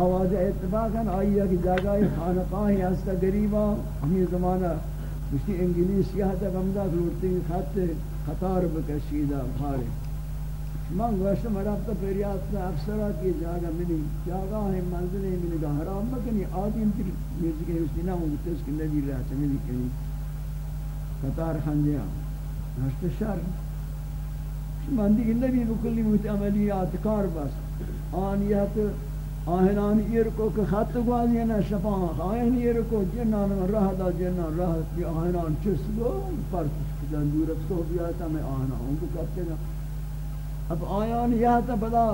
آواز اتفاقا آئیہ کی جگہ خانقاہی ہستا گریبا ہمیں زمانہ مشتی انگلیسی ہے تک ہمدہ لوٹتی خط خطار بکشیدہ بھارے۔ من گوشت مراب تو پریاد سے افسرہ کی جاگہ منی جاگہ ہے منزل ہے منی گا حرام مکنی آدھی انتر میوزک ہے اسی نہ ہوں تو اس کی نبی رہا چمیلی کنی خطار یعنی خندیاں نشت شر۔ مندی کہ نبی بکلی موت عملیات کار بس۔ آن یہ تو آہنان ایرکو کہ خط گوازی نا شفاں آہن ایرکو جنان من راہ دا جنان رہ دی آہنان چس گو؟ پرتش کجان دورت کو بیاتا میں آہنان ہوں کو کرتے گا اب آیان یہ تا بدا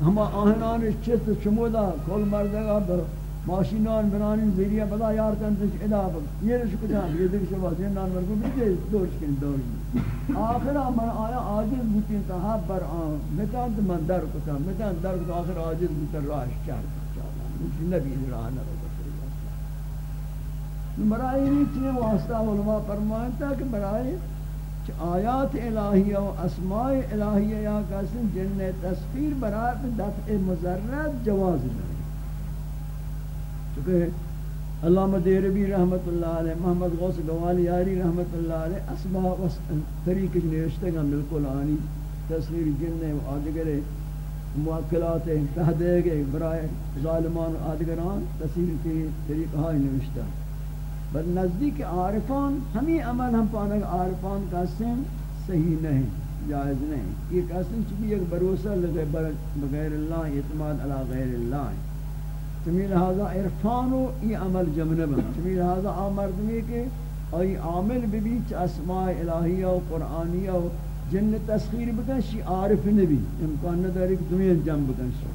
ہم آہنان چس چمودا، کل مردگا ماشینان بنانی ذریعہ بدا یار تنتش ادا بک یہ رش کجان یہ دیکھ شبا جنان مرگو بیجے دوش کن دوش آخرہ من آیا عاجز بوتین تا ہاں بر آن متان من در کتا متان در کتا آخر عاجز بوتین راش چار کتا مجھے نبی راہ نہ رو برائے نیچے واسطہ علماء فرمائیں تا کہ برائے آیات الہیہ و اسماء الہیہ یا قسم جن تصویر برائے دفع مضرت جواز نہیں چونکہ علامہ دیربی رحمت اللہ علیہ، محمد غوث گوالی یاری رحمت اللہ علیہ اسماء و طریق نوشتے گا بالکل آنی، تصویر جن و آدگرے موکلات تہدے گئے برائے ظالمان آدگران، تصویر کی طریق ہائی نوشتہ۔ بل نزدیک عارفان، ہمیں عمل ہم پانک عارفان کا سن صحیح نہیں، جائز نہیں۔ یہ قسم چکی ایک بروسہ لگے بغیر اللہ، اعتماد علی غیر اللہ۔ چمی لہذا عرفان و ای عمل جمنب چمی لہذا آمردمی کے ای عامل بھی چ اسماء الہیہ و قرآنیہ و جن تسخیر بکن شی عارف نبی۔ امکان نداری کہ تمہیں جم بکن شی۔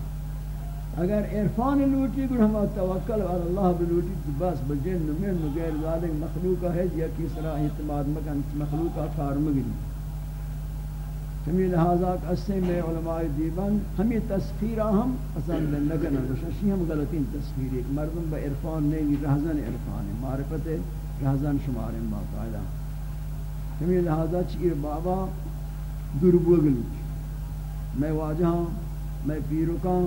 اگر عرفان لوٹی گر ہم توکل علی اللہ بلوٹی تو بس بجن من مغیر ذالک مخلوق ہے، یا کس طرح اعتماد مکن مخلوق کار مگری ہمیں لہذا قصے میں علماء دیوان ہمیں تسخیرہ ہم پسند لگنا گوششی ہم غلطین تسخیر ایک مردم با عرفان نہیں، رہزن عرفان معرفت رہزن شمار باقاعدہ۔ ہمیں لہذا چیر بابا دربوگل میں واجہاں، میں پیرکاں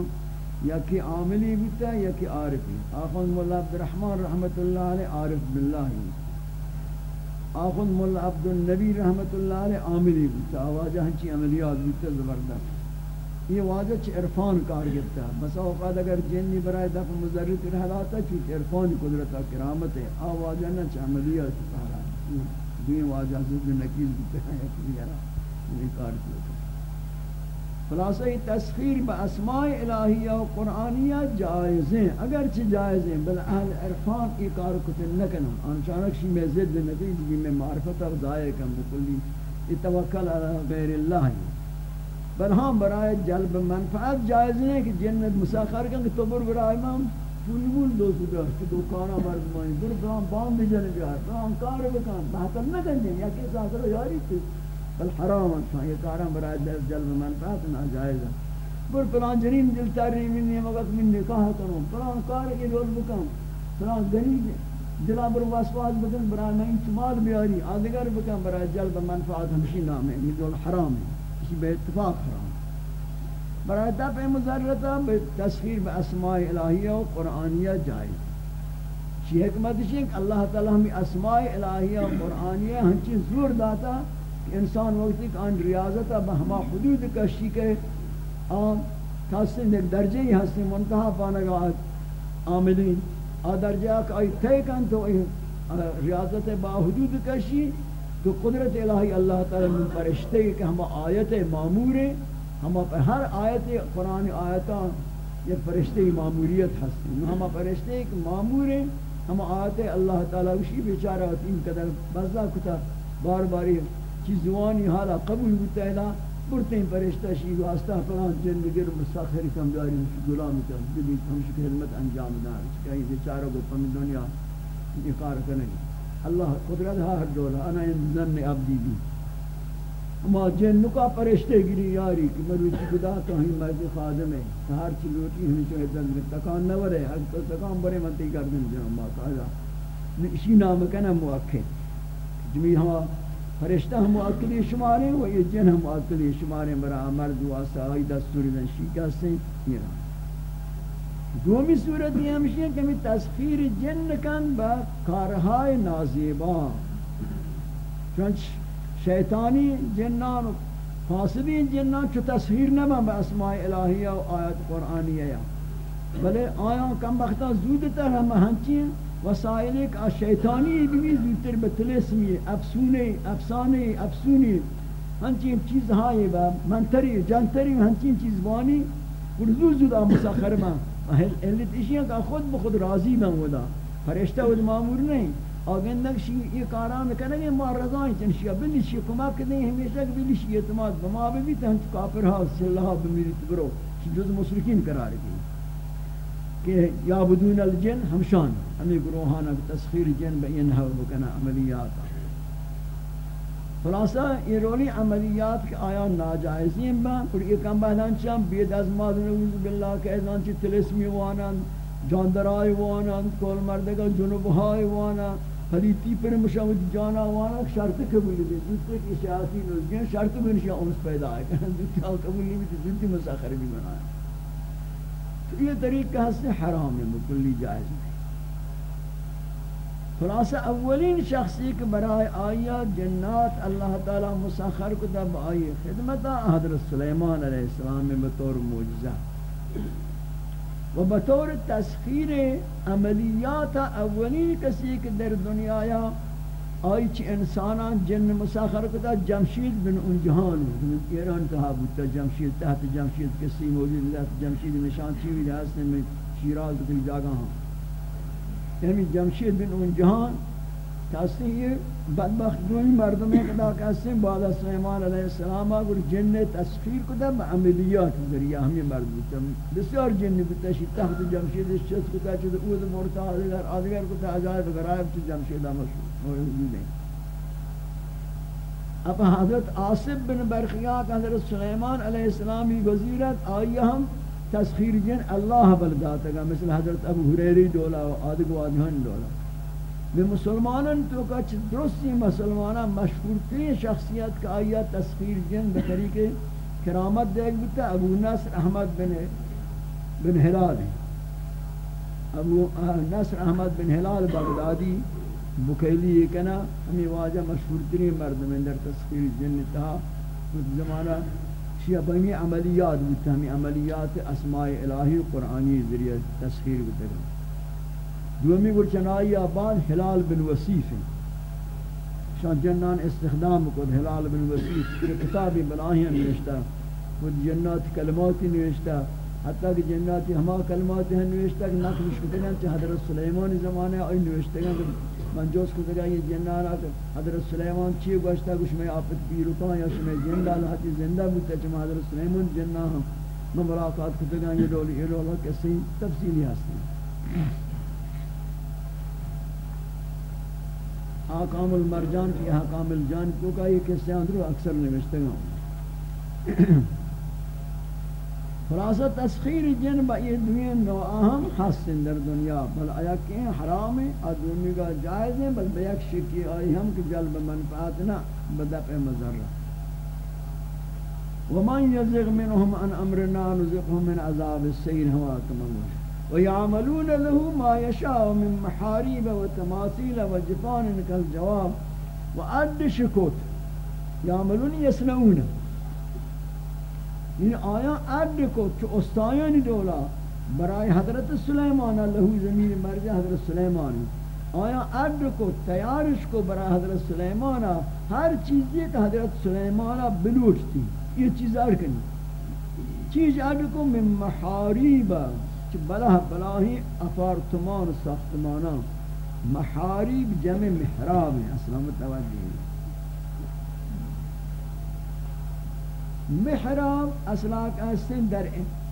یا کہ عاملی بیتا یا کہ عارفی۔ آخوند مولا عبد الرحمن رحمت اللہ علیہ عارف باللہ آخون مولا عبد النبی رحمت اللہ علیہ عاملی بودتا آواجہ ہنچی عملیات بودتا زبردست۔ یہ واجہ چھ عرفان کار گفتا بس اوقات اگر جنی برای دفع مزرد رہلاتا چھ عرفان قدرتا کرامت ہے آواجہ نہ چھ عملیات کارا دوئی واجہ زد نکیل بودتا ہے ایک دیارا یہ کار کیا خلاصہ یہ تسخیر با اسماء الہیہ و قرآنیہ جائز ہیں اگرچہ جائز ہیں بل اہل عرفان کی کار کتن نہ نکنم انچانک شی میں زد نتیج بھی جی میں معرفت اور ضائع کم بکلی اتوکل علی غیر اللہ بل ہاں برائے جلب منفعت جائز ہیں کہ جنت مساخر کن کہ تو بر برائے مام پول بول دو سو کہ دکانا مرد مائیں بر برام بام بجن بیار برام کار بکن، بہتر نکن دیں یا کس آخر یاری تھی۔ بل حرام ہے یہ کارم برای دست جلب منفعت ناجائز ہے بر پلان جنین دل تاری منی وقت من نکاح کروں پلان کار کی رول بکم پلان گنی دلا بر واسواس بکن برای میں چمال بیاری آدگر بکن برای جلب منفعت ہمشی نام ہے۔ یہ دول حرام ہے اسی بے اتفاق حرام برای دفع مضرطہ تصویر با اسماء الہیہ و قرآنیہ جائز۔ چی حکمت ہے کہ اللہ تعالی ہمیں اسماء الہیہ و قرآنیہ ہنچی زور داتا انسان وقتی کہ آن ریاضت اب ہما حدود کشی کے آن کسی ایک درجے ہی ہستی منتحہ پانگا آمدین آ درجہ کہ آئی تے کن تو ریاضت با حدود کشی تو قدرت الہی اللہ تعالی من پرشتے کہ ہما آیت معمور ہیں ہما پر ہر آیت قرآن آیتاں یہ فرشتے معمولیت ہستی ہما فرشتے ایک معمور ہیں، ہما آیت اللہ تعالی اسی بیچارہ تین قدر بزا کتا بار باری چی زوانی حالا قبول بودتا ہے برتے ہیں پرشتہ شی واسطہ فلان جن بگر مساخر کم داری غلام کن دلی ہمشک خدمت انجام دار کہیں بیچارہ کو پمی دنیا اقار کرنے اللہ قدرت ہر دولا انا ان ذن عبدی بھی اما جن نکا پرشتے گری یاری کہ مروچی خدا تو ہی مرد خادم ہے ہر چی لوٹی ہمیں چوئے دن تکان نہ ورے ہر تکان برے منتی کر دن جہاں ما کہا اسی نام کنا موقع. جمی ہما فرشتہ ہم معقلی شمارے و یہ جن ہم معقلی شمارے برا مرد واسطہ آئی دستوری دن شیکہ سے میرا۔ دومی صورت یہ ہمشی ہے کہ ہمیں تسخیر جن کن با کارہائے نازیبا چونچ شیطانی جنان فاسدین جنان چو تسخیر نبا با اسماء الہیہ و آیت قرآنیہ بلے آیا کم بختا زودتا ہم ہنچین وسائل ایک شیطانی بھی زودتر بتلسمی افسونے افسانے افسونی. ہنچین چیز ہائی با منتری، جنتری ہنچین چیز بانی ورزو زود آ مسخر ما علت اشیاء کا خود بخود راضی میں ہودا فرشتہ و معمور نہیں آگندک شی یہ کاران کرنے گے ما رضائیں چن شیعہ بلی شیعہ کما کدیں ہمیشہ کہ بلی شیعہ اعتماد. بما بھی تہن کافر ہاں صلی اللہ بمیرت برو جز مشرکین قرار گئی کہ یا بدون الجن ہمشان ہمیں گروہانہ تسخیر جن بین ہو بکنا عملیات خلاصہ، یہ رولی عملیات کے آیا ناجائزی ہیں۔ با اور یہ کم بہنان چاہم بید از ماد نعوذ باللہ کہ ایزان چی تلسمی وانان، جاندرائی وانان، کول مردگا جنوبہائی وانان، حدیثی پر مشاہد جانا وانا شرط قبولی بھی دوسرے کی سیاسی نوزگین شرط بھی نشاہ انس پیدا ہے۔ کہ دوسرے قبولی بھی دوسرے مساخر بھی بنایا۔ تو یہ طریقہ سے حرام ہے مکلی جائز نہیں۔ خلاصہ، اولین شخصی کے برائے آیات جنات، اللہ تعالی مسخر کو تب آئی خدمت حضرت سلیمان علیہ السلام میں بطور موجزہ و بطور تسخیر عملیات اولین کسی کے در دنیا آیا آئی چی انسانان جن مسخر کو تب جمشید بن ان جہان ایران کہا بودتا جمشید تحت جمشید کسی موجود جمشید نشان چیوی لحظنے میں شیراز کی جاگہ ہاں یعنی جمشید بن اون جہان کسی یہ بدبخت دوئی مردمی قدا کسی بعد سلیمان علیہ السلام اگر جن تسخیر کتا با عملیات ذریعہ ہمیں مرد بودتا بسیار جن بودتا شی تحت جمشید چیز کتا چیز اوز مورتا آدھگر آدھگر کتا عجائب غرائب چیز جمشید موجود ہیں اب حضرت آصف بن برخیات حضرت سلیمان علیہ السلامی وزیرت، آئی ہم تسخیر جن اللہ بلداتا گا، مثل حضرت ابو حریری دولا و آدھگو آدھان دولا بے مسلمانان تو کچھ درستی مسلمانان مشہور شخصیت کا آیا تسخیر جن بطریق کرامت دیکھ بتا، ابو نصر احمد بن بن حلال ابو نصر احمد بن حلال بغدادی بکیلی یہ کنا ہمیں واجہ مشہور ترین مرد میں در تسخیر جن تھا زمانہ شیعہ بہمی عملیات بودتا ہمیں عملیات اسماء الہی قرآنی ذریعہ تسخیر بودتا دومی گل چنائی آباد حلال بن وصیف ہیں شان جنان استخدام کو حلال بن وصیف یہ کتابی بناہی نوشتا خود جنات کلماتی نوشتا حتیٰ کہ جناتی ہما کلماتی ہیں نوشتا کہ نقل شکتے ہیں حضرت سلیمانی زمانے آئی نوشتے ہیں من جوز کو دگا یہ جنان آتا حضرت سلیمان چی گوشتا کچھ میں آفت پیروکان یا شمی جندہ لحاتی زندہ بودتا چما حضرت سلیمان جنہ ہم میں ملاقات کو دگا یہ رولی یہ رولا کسی تفصیلی ہستے ہیں آقام المرجان کی حقام الجان کو کا یہ قصے اندرو اکثر نوشتے گا خلاصہ تسخیر جن با یہ دوین نو اہم حسن در دنیا، بل آیا کہ حرام ہے، آدمی کا جائز ہے، بل بیک شکی آئی ہم کی جلب منفعات نہ بدفع مضرہ ومن يزغ منهم عن امرنا نزقه من عذاب السير هوا كما ويعملون له ما يشاء من محاريب وتماثيل وجفان كالجواب وعد شكوت يعملون يصنعون این آیا عد کو چو استایانی دولا برای حضرت سلیمان لہو زمین مرجع حضرت سلیمان. آیا عد کو تیارش کو برای حضرت سلیمان ہر چیزی کہ حضرت سلیمان بلوٹتی یہ چیز عرض ارکنی چیز عد کو من محاریب چو بلہ بلاہی اپارتمان ساختمانا محاریب جمع محراب ہے اصلا متوجہ ہے محراب اصلا کہستن در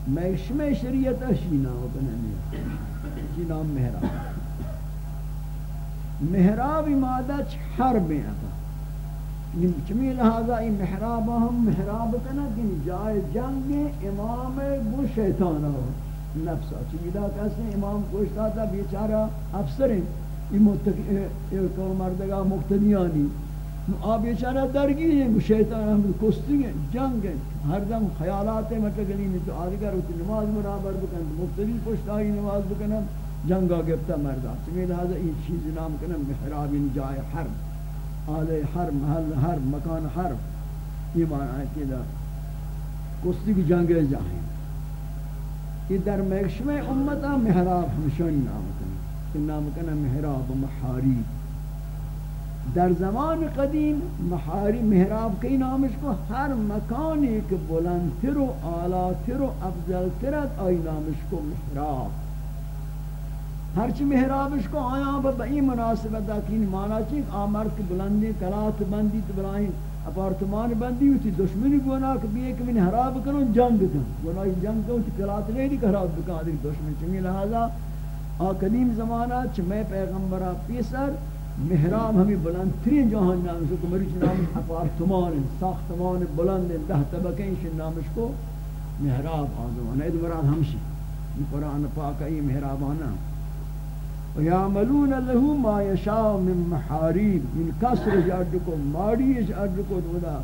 میشم شریعت اشینا و بنامی. جی محراب؟ محراب مادہ حرب ہیں چمی لہذا این محراب ہم محراب کنا کہ جائے جنگ امام گو شیطان ہو نفسا چمی دا کہتے ہیں امام کوشتا تھا بیچارہ افسر ہیں. یہ مردگاہ مقتدیانی. آ بیچارہ درگیر ہیں شیطان ہم کشتی ہیں، جنگ ہیں۔ ہر دم خیالات ہیں مطلب مٹگلی میں تو آدھگر ہوتی نماز برابر بکن مختلف پشتائی نماز بکن جنگا گفتا مردہ سمیل لہذا این چیز نام کنم، محراب جائے حرم، آلے حرم، محل حرم، مکان حرم۔ یہ معنی ہے کہ دا کشتی کی جنگ جائیں۔ یہ در مکشم امتا محراب ہمشون نام کنم نام کنم محراب محاریب در زمان قدیم محاری محراب کئی نامش کو ہر مکانی کہ بلندتر و آلاتر و افضلترت آئی نامش کو محراب۔ ہرچی محرابش کو آیا با این مناسبت اکین مانا چیک آمرد کی بلندی، کلات بندی تو بلائیں اپارتمان بندی ہوتی، دشمنی گونا کہ بھی ایک من حراب کنو جنگ کن گونا جنگ کنو تی کلات نہیں دی کہ حراب بکا دی دشمن چنگی لہذا آ قدیم زمانہ چھ میں پیغمبرہ پیسر محراب ہمیں بلند ترین جہان نامش کو مریچ نام اپارتمان، ساختمان بلند دہ طبقین نامش کو محراب آزمان اید مراد ہمشی قرآن پاک ای محراب آنا ویعملون له ما یشاء من محاریب من کسر جاردکو ماری جاردکو دودا.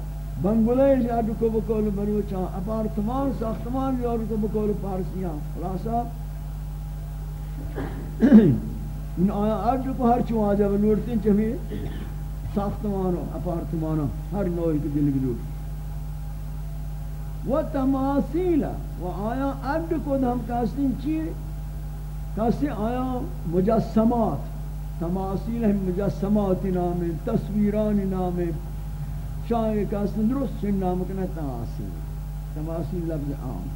بنگلے جاردکو بکول مروچا اپارتمان، ساختمان جاردکو بکول پارسیاں. خلاصا ان آیا ارج کو ہر چوں آجا بلوڑتے ہیں چمی۔ ساختمانوں اپارتمانوں ہر نوعی کے دل بلوڑ و تماثیلا و آیا ارج کو ہم کہتے چیئے۔ کہتے آیا مجسمات۔ تماثیل ہم مجسمات نام تصویران نام شاہ کہتے درست چن نام کنا تماثیل۔ تماثیل لفظ عام۔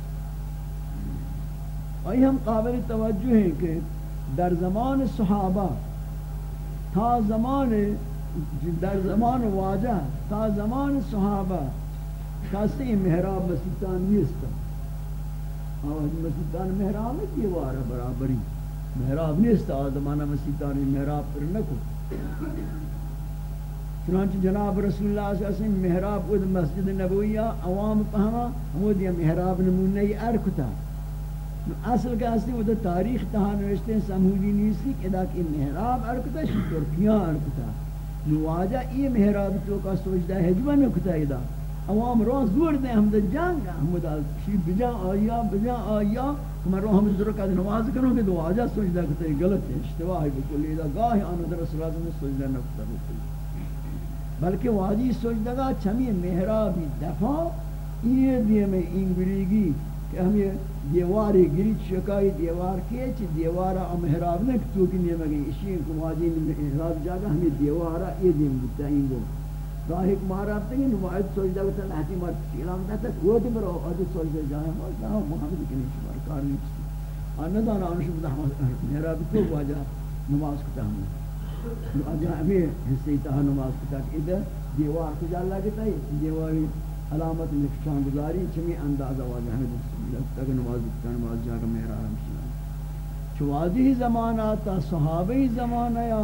آئی ہم قابل توجہ ہیں کہ در زمان صحابہ، تا زمان در زمان واجہ، تا زمان صحابہ کسی محراب مسیطان نیست. آواز مسیطان محراب ہے دیوارا برابری. محراب نیست آدمانہ مسیطان محراب پر نکو چنانچہ جناب رسول اللہ صلی اللہ علیہ وسلم محراب کو مسجد نبویہ عوام پہما ہمو دیا محراب نمونہ ارکتا. اصل کا اصلی وہ تاریخ تہا نوشتے ہیں، سمودی نیسی کہ دا کہ محراب ارکتا شی، ترکیاں ارکتا۔ نواجہ ای محراب تو کا سوچتا ہے حجبہ نکتا ہے دا۔ عوام روز دور دیں، ہم دا جانگ ہم دا شی بجا آیا بجا آیا۔ کہ میں ہم در کا نواز کروں کہ دو آجا سوچتا کتا ہے غلط ہے اشتواہ بکلی دا گاہ آنو در رسول اللہ نے سوچتا نکتا بکلی بلکہ واجی سوچتا گا، چمی محرابی دفع یہ دیئے میں انگریگی کہ ہم یہ دیواری گری شکای دیوار کے چ دیوارا محراب نہ تو کہ نہیں مگے اسی کو واجی محراب جگہ ہم دیوارا یہ دین بتا ہیں گو راہ مارا تے نو واحد سجدہ تے لاتی مار اعلان تھا وہ تے مرو ادھ سجدہ جائے ہو نہ محمد کی نہیں شمار کار نہیں ان دان ان شو محراب تو واجا نماز کو ہم. اجا ہمیں حصے تا نماز کو ادھر دیوار کو جا لگتا ہے؟ دیواری علامت نقشان گزاری چمی اندازہ واجہ ہمیں تک نماز بکتا نماز جاگا میرا آرام سنا چوازی زمانہ تا صحابی زمانہ یا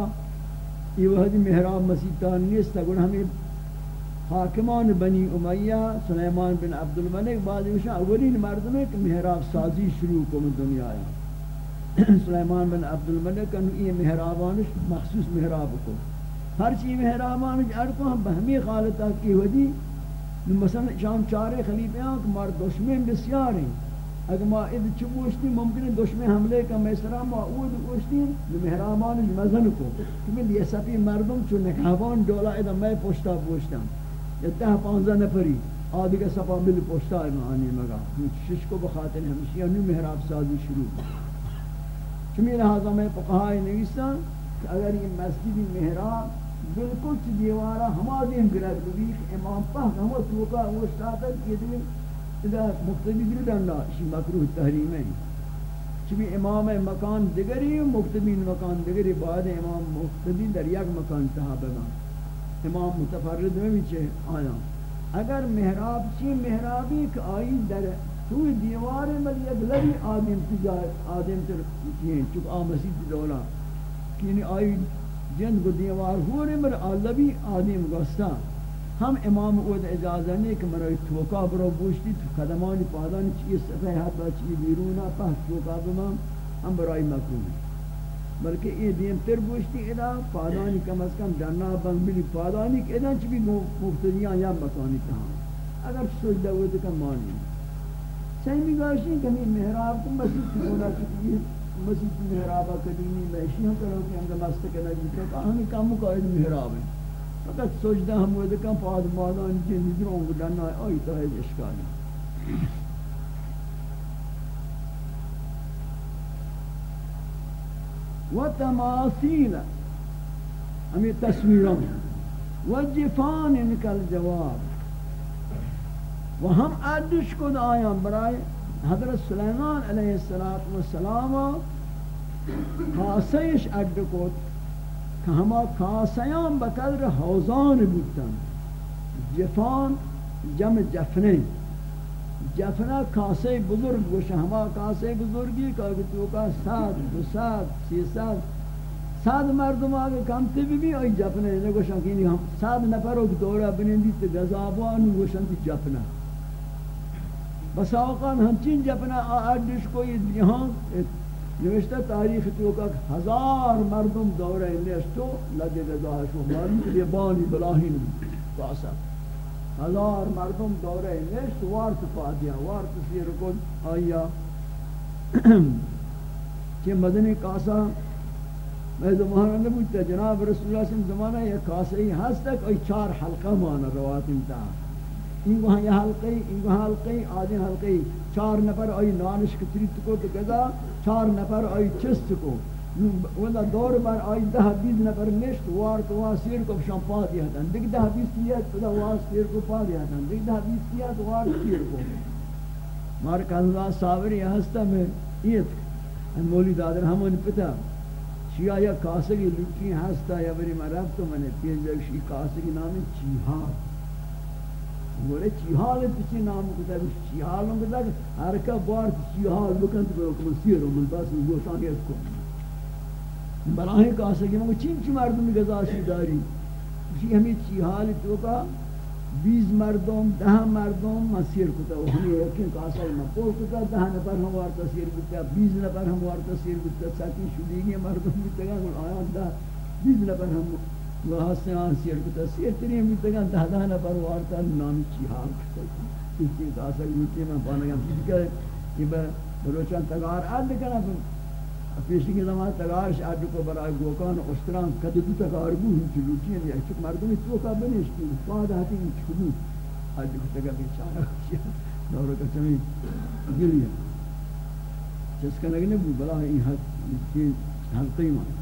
یہ وحد محراب مسیطان نیست تا ہمیں حاکمان بنی امیہ، سلیمان بن عبدالملک بعد وشا اولین مردم ہے کہ محراب سازی شروع کو دنیا آیا سلیمان بن عبدالملک انہوں یہ محرابانش مخصوص محراب کو ہر چیز محرابانش ارکو ہم بہمی خالتہ کی ودی مثلا شام چارے خلیفے ہیں کہ مار دشمن بسیار ہیں اگر ما اد چوشتی ممکن ہے دشمن حملے کا میسرا ما اود گوشتی محرمان مزن کو۔ کہ یہ سپی مردم چون نکابان دولا ادا میں پوشتا پوشتا یا ده پانزہ نفری۔ آدھی کا سپا مل پوشتا ہے معنی مگا۔ شش کو بخاطر ہمشی انہی محراب سازی شروع۔ چمی لہذا میں پقہائی نویستا کہ اگر یہ مسجد محراب بالکل چی دیوارا ہما دین گرد بھی امام پاک ہما توقع وشتاتا کہ دین اذا مقتدی دل ڈنڈا اسی مکروح تحریم ہے۔ چبی امام مکان دگری، مقتدی مکان دگری بعد امام مقتدی در یک مکان تہا صحابہ امام متفرد میں بھی چھے آیا۔ اگر محراب چی محرابی کہ آئی در توی دیوار مل یک لبی آدم تجار آدم تر چکا آمسید دولا یعنی آئی جن کو دیوار ہونے مر آلبی آدم گستا ہم امام اود اجازہ نہیں کہ مرا توکا برو بوشتی، تو قدمانی پادانی چیز صفحہ حتی چیز بیرونا پہ توکا بمام، ہم برائی مکروم بلکہ یہ دین تر بوشتی ادا، پادانی کم از کم جنہ بند بلی پادانی کہ ادا چی بھی مفتدیاں یا مکانی کہاں اگر سوچ دے ہوئے تو کم مانی۔ سہمی گاشی کمی محراب کو مسجد کی ہونا چکی مسجد کی محرابہ قدیمی محشی کرو کہ ہم مستقنا جیتا کہ ہمیں کم قائد محراب ہیں۔ فقط سوچ دے ہم ہوئے تو پاد مادانی جن دروں کو جنہ آئی تو ہے اشکالی و تماثیل ہمیں تصویروں و جفان انکل جواب و ہم ادش کو آیا برائے حضرت سلیمان علیه السلام کاسیش اگد کد که همه کاسیان به قدر حوزان بودن جفان جمع جفنه. جفنه کاسه بزرگ باشه. همه کاسه بزرگی که اگه تو که صد دو صد سی صد صد مردم آگه کمتی ببین آی جفنه نگوشن که اینی هم صد نفر رو دوره بنندی تو گذابان گوشن تو جفنه. بس آقان ہمچین جپنا آڈش کوئی یہاں نوشتہ تاریخ تو کا ہزار مردم دورا نیشتو لگے گزاشو مردم یہ بانی بلاہین کاسا ہزار مردم دورے نشت وارت پادیا وارت سیر کن آیا؟ کہ مدنی کاسا میں زمانہ نبوتا جناب رسول اللہ صلی اللہ علیہ وسلم زمانہ یہ کاسا ہی ہست تک ای چار حلقہ مانا روات انتا این وہاں یہ حلقی این وہاں حلقی آدھیں حلقی چار نفر آئی نانش کتریت کو تو گزا چار نفر آئی چست کو ولا دور بر آئی ده بیز نفر نشت، وار تو وار سیر کو شام پا دیا تھا۔ دیکھ ده بیز کیا تو وار سیر کو پا دیا تھا۔ دیکھ ده بیز کیا تو وار سیر کو۔ مار کلمہ صابری ہستا میں ایت مولی دادر ہمون پتا چیا یا کاسگی لکی ہستا یا بری مرب تو میں نے پیش جوشی کاسگی نام چیہا۔ بولے چیحال پیچھے نام کو ہے چیحالوں کو ہر کا بار چیحال لکن تو کو سیر من پاس وہ سانگیت کو بلاہیں کہا سکے مگو چین چی مردوں مردم گزاشی داری اسی ہمیں چی حال تو کا بیز مردم دہ مردم مسیر کتا وہ ہمیں یقین کہا سکے مپول کتا دہ نفر ہم وارتا سیر کتا بیز نفر ہم وارتا سیر کتا ساکی شدیگی مردم بھی تگا آیا دہ بیز نفر ہم وہاستے آن سیر کتا سیر تری ہم بھی تگا دہ نفر وارتا نامی چی حال کتا کسی کہا سکے میں پانا گا یہ بروچان تگار عد کنا پیشی کے زمان تگارش آج کو برای گوکان استران کدی دو تگار بو ہم چلوٹی ہیں ایک چک مردمی تو کا بنشتی فاد آتی ہیں چکلو آج کو تگا بیچارا کشیا دورو کا چمی گلی ہے جس کا نگنے بو بلا این حد حلقی مان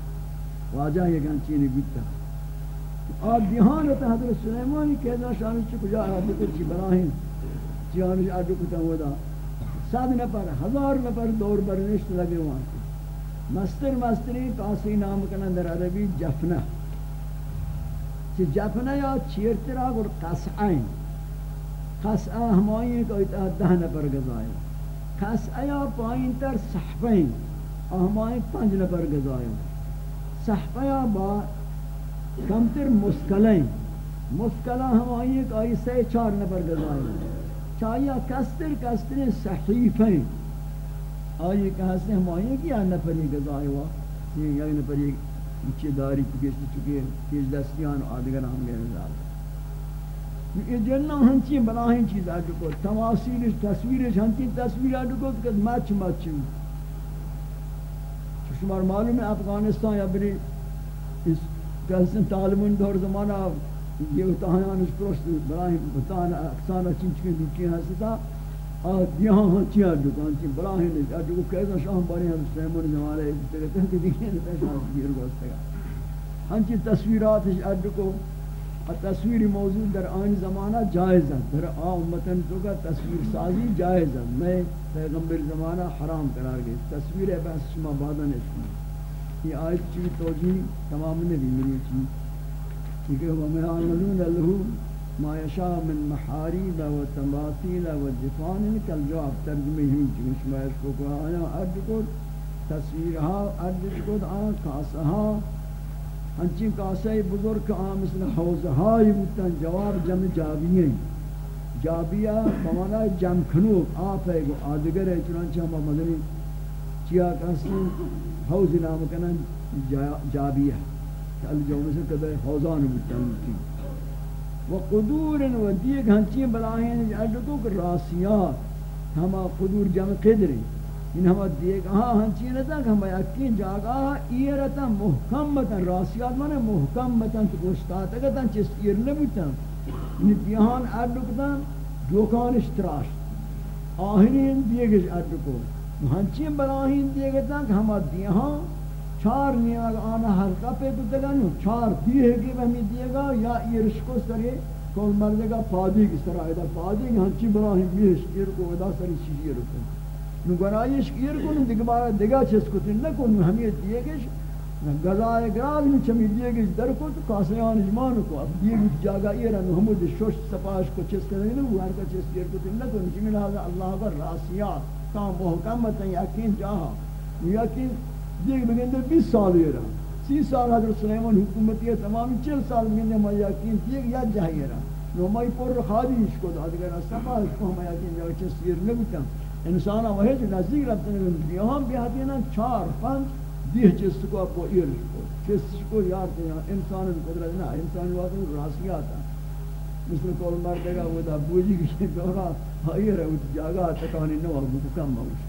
واجہ یہ گان چینی بیتا آج دیہان ہوتا حضرت سلیمانی کہنا شانی چکو جا رہا بکر چی براہیم؟ چیانش آج کو تنگو دا۔ ساد نفر، ہزار نفر دور برنشت لگے وہاں مستر مستری کاسی نام کنا در عربی جفنہ۔ چی جفنہ یا چیرترا گر قصعین۔ قصعہ ہمائیں کہ ایتا دہن پر گزائیں قصعہ یا پائیں تر صحبین۔ ہمائیں پنج نفر گزائیں صحبہ یا با کمتر مسکلین مسکلہ ہمائیں کہ ایسے چار نفر گزائیں چاہیا کستر کستر صحیفین آئی کہ ہستے ہم آئیں کہ یا نفری گزائی ہوا۔ یہ یک نفری اچھی داری پکشت چکے تیز دستیان آدگر ہم گئے نظام یہ جنہ ہنچی بلاہیں چیز آج کو۔ تماثیل تصویر ہنچی تصویر آج کو کہ مچ مچ شمار معلوم ہے افغانستان یا بری اس کہستن طالبان دور زمانہ یہ اتحایان اس پرست بلاہیں بتانا اکسانا چنچکے دوچی ہستا یہاں ہاں چیا دکان چی براہی نہیں اج کو کیسا شاہ بارے ہم سیمون جمالے کہتے ہیں کہ دیکھیں کہ شاہ گیر گوشتا گا ہم چی تصویرات اج کو تصویر موضوع در آن زمانہ جائز ہے در آ، امتن تو کا تصویر سازی جائز ہے میں پیغمبر زمانہ حرام قرار گئی تصویر ہے بس شما بادن اس میں یہ آیت چی توجیہ تمام نے بھی ملی چی کیونکہ وہ میں آمدون اللہ ما يشاء من محاريب وتماثيل وجفان كالجواب ترجمه ہی جنش ما اس کو کہا آیا ارد کو تصویرها ہاں، ارد کو، آن کاسها ہاں۔ ہنچی کاسے بزرگ آن مثل حوزہائی بودتن جواب جمع جابییں جابیہ بمانا جمع کنوک آپ ہے گو آدگر ہے، چنانچہ ہم مدنی چیا کسی حوزی نام کنن جابیہ الجوم سے کدے حوزان بتن کی و قدور و دیگ ہنچی بلاہیں اڈکو کہ راسیات ہما قدور جمع قدر ان ہما دیگ ہاں ہنچی نتا کہ ہما یقین جاگا ایرتا محکم بتن راسیات مانے محکم بتن یعنی تو گوشتات اگتن چس ایر نبتن ان دیہان اڈکتن دوکان اشتراش۔ آہرین دیگش اڈکو ہنچی براہین بلاہیں دیگتن کہ ہم ہما دیہان چار نیاز آنا حلقہ پہ کتگا نو، چار دیئے گی بہمی دیئے گا، یا یہ رشکو سرے کول مردے گا پادی کی سرائے دا پادی کی ہنچی براہیم بیش ایر کو ادا سری چیزی رکھو۔ نو گرائیش ایر کو نو بارا دیگا چیز کو تین نکو نو ہمی دیئے گیش گزائے گراز نو چمی دیئے گیش در کو تو کاسیان اجمان کو۔ اب دیئے گیش جاگا ایر نو ہمو دی شوش سپاش کو چیز کرنے نو ہر کا چیز ایر کو تین نکو نو چمی جی لہذا اللہ کا راسیات۔ کام محکمتا یقین جاہا یقین دیکھ بگن در بیس سال یہ رہا سی سال حضرت سلیمان حکومتی ہے تمام چل سال بگن در یقین دیکھ یا جاہی رہا نو مائی پر خادی اس کو دا دیگر سپا اس کو ہم یقین جاہی چس سیر نبتا انسانا وہی جو نزدیک ربتا نبتا یہاں بیہتی نا چار پانچ دیہ چس کو اپو ایرش کو چس کو یاد دینا انسان قدرت نا انسان واقعی راسیات ہے مثل کول مردے وہ دا بوجی کشی دورا ہائی رہا جاگا تکانی نو ابو کم موش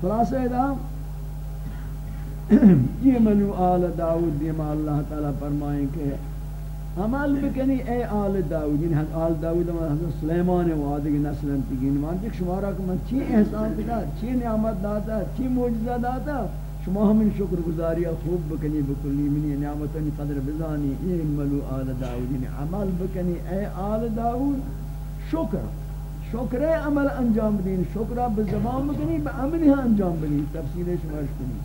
خلاصہ دا یہ منو آل داود دیما اللہ تعالی فرمائیں کہ عمل بکنی اے آل داود یعنی آل داود حضرت سلیمان وعدی کی نسل انتگین مانتے کہ شمارا کہ من چی احسان کتا چی نعمت داتا چی موجزہ داتا شما ہمیں شکر گزاری خوب بکنی بکلی منی نعمتنی قدر بزانی اے ملو آل داود یعنی عمل بکنی اے آل داود شکر. شکر عمل انجام بدین شکر بزبان بکنی بعملی ہاں انجام بدین تفصیل شمارش کنی.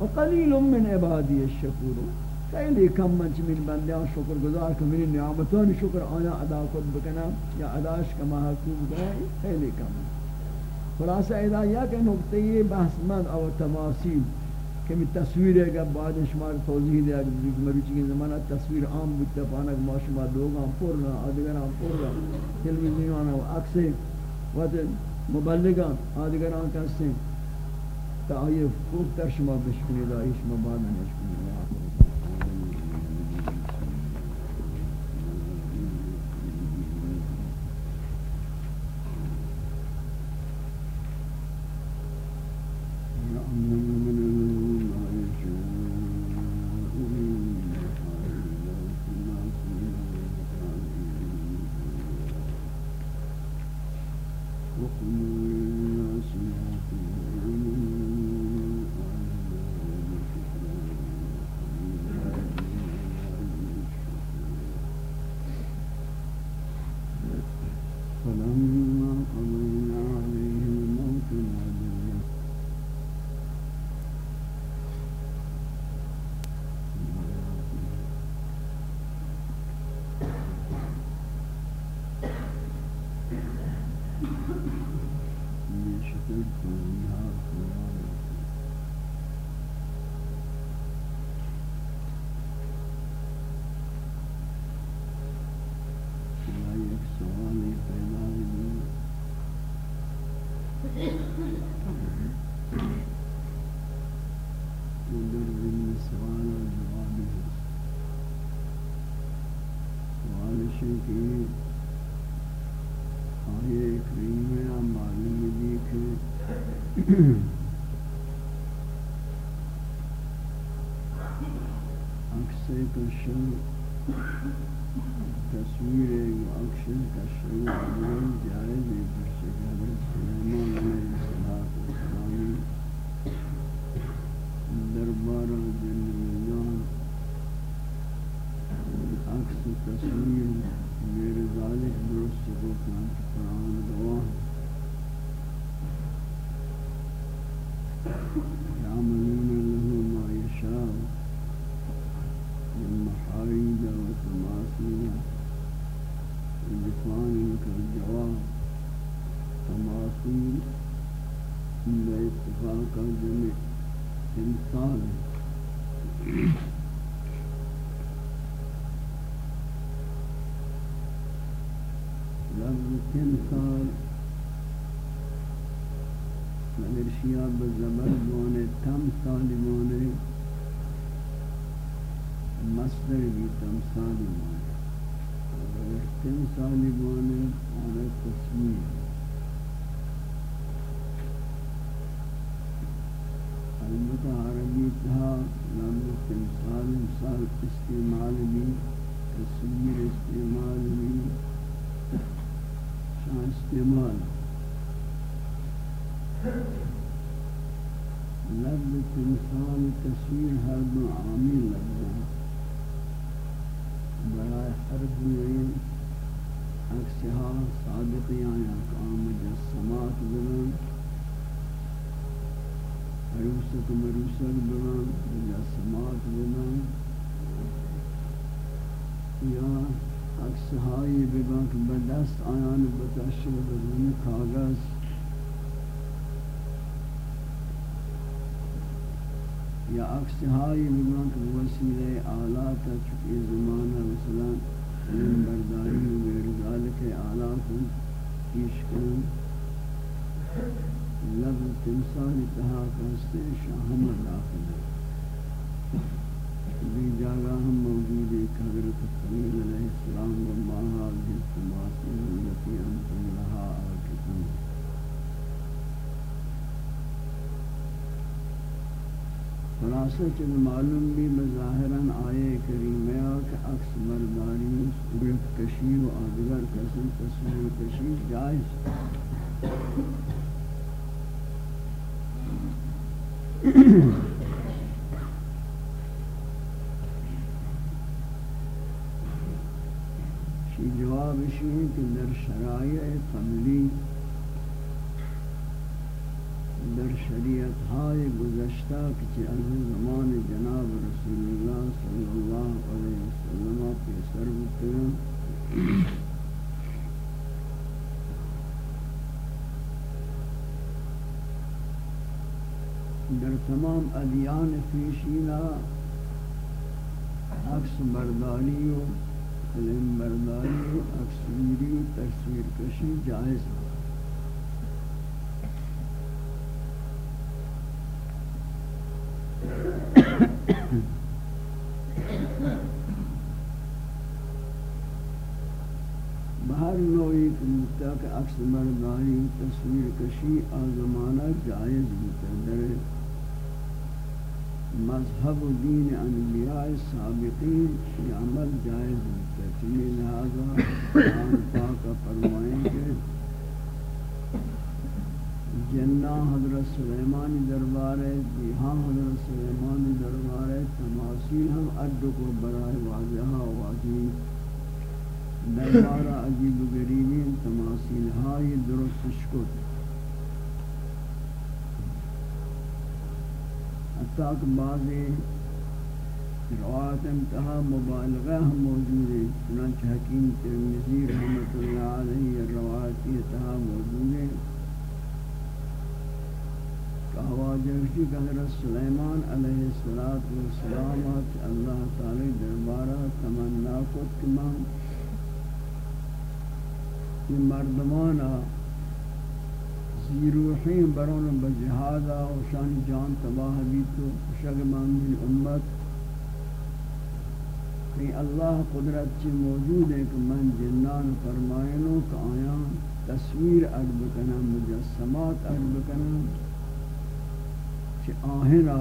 وقلیل من عبادی الشکور. خیلی کم من چمین بندیان شکر گزار کہ میری نعمتان شکر آیا ادا خود بکنا یا اداش کما حقوق بکنا خیلی کم. خلاصہ ادا یا کہ بحث مند او تماثیل. کہ میں تصویر ہے کہ بعد شمار توضیح دیا کہ مروچی کے زمانہ تصویر عام بکتا پانک ما شما لوگ ہم پور رہا، آدھگر ہم پور رہا، تلویزیون و اکسے وقت مبلگان آدھگر ہم کسے تا آئیے خوب تر شما بشکنی دا شما بعد نشکنید اگر Mm-hmm. یا عکس ہائی بگوان کہ وسیلے آلات چکی زمانہ مثلا علم برداری و غیر ذالک آلات پیش کرن لفظ تمثال اتحا کرستے شاہم داخل ہے۔ بھی جاگہ ہم موجود ایک حضرت خلیل علیہ السلام و ماہا جس تماسی ملتی انتم لہا آکتن خلاصہ چند معلوم بھی بظاہراً آئے کریمہ کہ عکس برداری صورت کشی و آدگر قسم تصویر کشی جائز شی جواب شیئے کہ در شرائع قبلی در شریعت های گذشته که از زمان جناب رسول الله صلی الله علیه وسلم پیسر بودن در تمام ادیان پیشینا عکس برداری و فلم برداری و عکسگیری و تصویر کشی جائز ہے بہر نوعی کمتا کہ عکس مرداری تصویر کشی آزمانہ جائز ہوتا در مذہب و دین انبیاء سابقین یہ عمل جائز ہوتا چلی لہذا قرآن پاک فرمائیں کہ جنہ حضرت سلیمانی دربار ہے دیہاں حضرت سلیمانی دربار ہے تماثیل ہم اڈ کو برائے واضحہ واضح دربار عجیب و غریبین تماثیل ہائی درست شکت حتیٰ کہ بعضی روایت انتہا مبالغہ ہم موجود ہے چنانچہ حکیم ترمیزی رحمت اللہ علیہ روایتی انتہا موجود ہے کہوا جوشی کہ حضرت سلیمان علیہ السلام اللہ تعالی دربارہ تمنا کو تمام کہ مردمانا زیروحین برون بجہادا و شان جان تباہ بھی تو شگمان من امت کہ اللہ قدرت چی موجود ہے کہ من جنان فرمائنوں کہ آیا تصویر عرب کنا مجسمات عرب کنا چی آہنا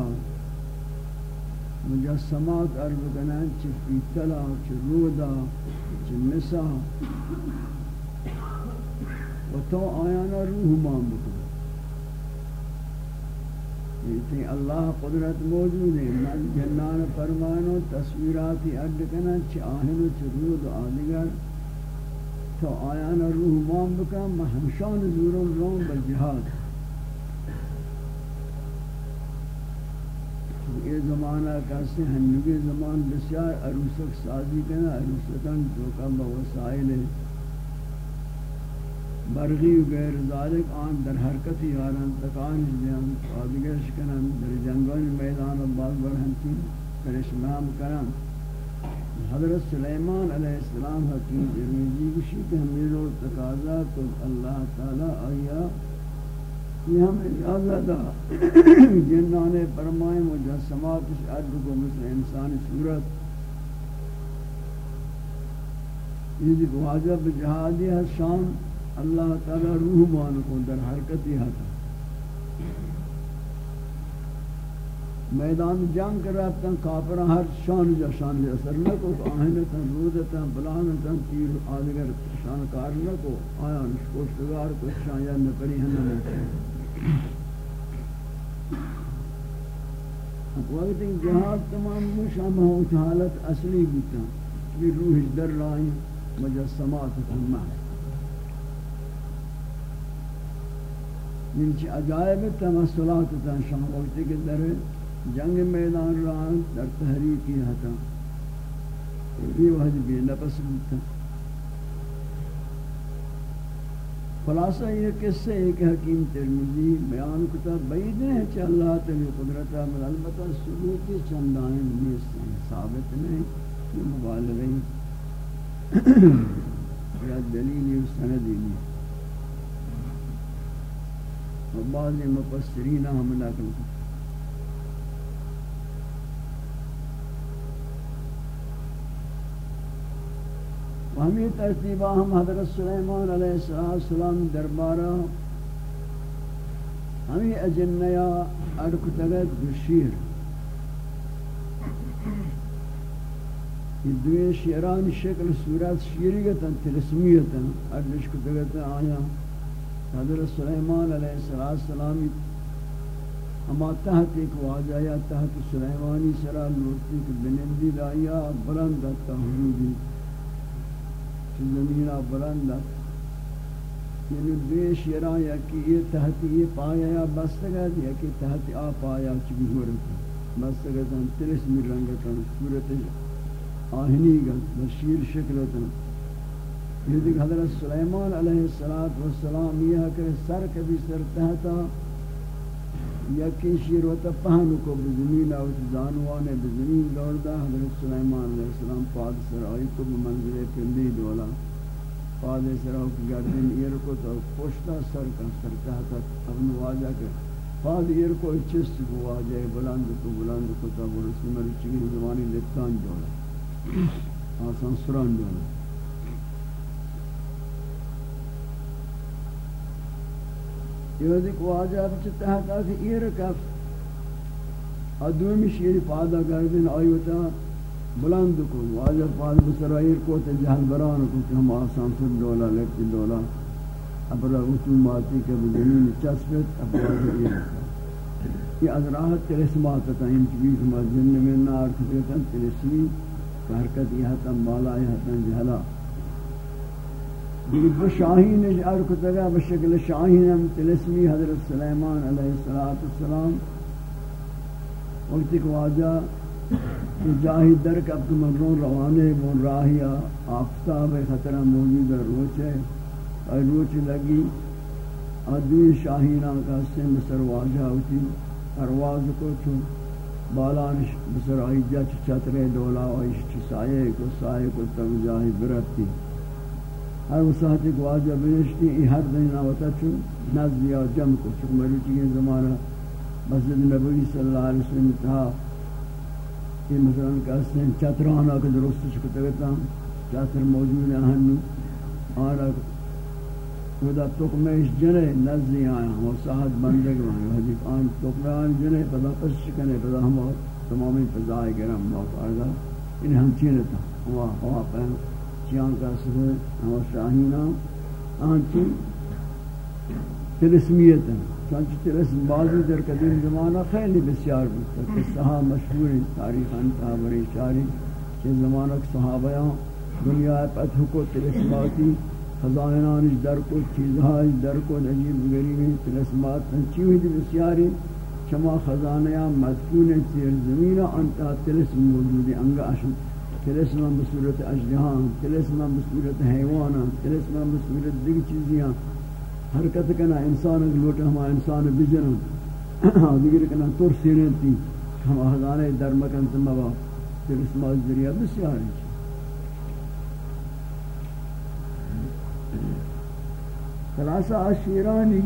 مجسمات عرب کنا چی فیتلا چی رودا چی مسا و تو آیانا روح مان بکن یہ یعنی اللہ قدرت موجود ہے من جنان فرمانو تصویراتی اڈ کنا چھ آہنو چھ رود آدگر تو آیانا روح مان بکن میں ہمشان زورم رون بجہاد یہ زمانہ کہتے ہیں ہنگی زمان بسیار عروسک سازی کنا عروسکن جو کم بوسائل ہے برغی و غیر ذالک آن در حرکت یاران تکان جان آدگرش کنن، در جنگان میدان و باز برہنچی کرشمام کنن۔ حضرت سلیمان علیہ السلام حکیم ارمیجی کشی کہ ہمیں رو تقاضا تو اللہ تعالی آیا یہ ہم اجازت جنان فرمائے مجسمات اس شعر کو مثل انسان صورت. یہ جو واجب جہادی ہے شان، اللہ تعالی روح مان کو در حرکت ہی ہے میدان جنگ کر رہتا کافر ہر شان جا شان جا اثر نہ کو آہنتا رودتا بلانتا تیر، آدگر شان کار نہ کو، آیا نشکوشتگار کو شان یا نکری ہنہ نہیں وقت جہاد تمام مشامہ ہوت حالت اصلی بیتا بھی روح در رائیں مجسمات تمام من چی عجائب تمثلات تن شان وقتی کے در جنگ میدان ران در تحریکی ہتا یہ وحد بھی نفس بودتا خلاصہ یہ قصہ ایک حکیم ترمذی بیان کتا بعید ہے کہ اللہ تعالی قدرتہ من البتہ سلوکی چندائیں نیستیں ثابت نہیں، یہ مبالغی یا دلیل یہ سند نہیں اور بعض مفسرین ہم نقل کرتے ہمیں ترتیبہ ہم حضرت سلیمان علیہ السلام دربارہ ہمیں اجنیا ارک تگت بشیر. یہ دوئے شیران شکل صورت شیری گتن تلسمیتن ارکش کو تگت آیا حضرت سلیمان علیہ السلام ہما تحت ایک واجہ یا تحت سلیمانی سرا لوٹتی کہ بنندی دائیا بلند حدودی. زمین بلند یعنی بے شیرا یا کہ یہ تحت یہ پایا یا بستگا یا کہ تحت آ پایا چبی ہو رہا بستگا تن ترس می رنگ صورت آہنی گا بشیر شکل یہ یعنی دیکھ حضرت سلیمان علیہ السلام یہ کہ سر کبھی سر تحتا یکی شیر و تپہن کو بزمین او زانوان بزمین دور دا، حضرت سلیمان علیہ السلام پاد سر آئی کو بمنزل پلی دولا. پاد سر آئی کو گردن ایر کو تو پوشتا سر کا سر کہتا ابن واجہ کے. پاد ایر کو چست کو واجہ، بلند کو بلند کو تو رسول مری چگی زمانی لکتان دولا. آسان سران دولا. یہ کو آجا بچتا ہے کہ یہ رکف ادومی شیر پادا کردن آئیوتا بلند کو واجہ پاد بسرائیر کو تے جہل بران کو کہ ہم آسان سر دولا لکتی دولا۔ ابرا اتوماتی کے بزنین چسپت اب یہ رکھا۔ یہ از راحت تلسمات تا ان چبیز ما جن میں نار کھتا تلسمی حرکت یہ تا بالا یہ تا جہلا۔ دیگر شاہین جی اجعر کتگا بشکل شاہین ہم تلسمی حضرت سلیمان علیہ السلام وقتی کو آجا جاہی درک اب تو مرون روانے بون راہیا آفتاب خطرہ موجود روچ ہے۔ اور روچ لگی۔ ادوی شاہینہ کا سے مصر واجہ ہوتی۔ پرواز کو تو بالانش مصر آئی جچ چترے دولا آئیش چسائے کو سائے کو تب جاہی برتی ہر وساعت کو واجہ بنشتی ای ہر دن آوتا چون نزد یا جمع کو چون مروچی کے زمانہ مسجد نبوی صلی اللہ علیہ وسلم تھا یہ مثلا کہتے ہیں چترانا کے درست چکو تگتا چتر موجود ہیں ہنو آرہ خدا تکمیش جنے نزدی آیا ہم وساعت بندگ وہاں حدیث آن تکمہ آن جنے پدا پس چکنے پدا ہم تمامی پزائی گرم موت آرگا انہیں ہم چینے تھا ہوا ہوا پہن چیان کا سبب ہم شاہینا آنچی تلسمیت ہیں چانچہ تلسم بازی در قدیم زمانہ خیلی بسیار بودتا قصہا مشہور تاریخ انتہا بری شاری کہ زمانہ کے صحابیاں، دنیا پتہ کو تلسماتی خزائنانش در کو چیزہاش در کو، نجیب غریبی تلسمات چیوہی دی بسیاری چما خزانیاں مدکون تیر زمینہ انتہا تلسم موجودی انگا اشد تلسمہ بصورت اجدہان تلسمہ بصورت حیوانہ تلسمہ بصورت دیگر چیزیاں حرکت کنا انسان لوٹ ہما انسان بجنم. دیگر کنا ترسی رہتی ہم احضانے در مکن تمبا تلسمہ ذریعہ بسیار ہے خلاصہ آشیرانی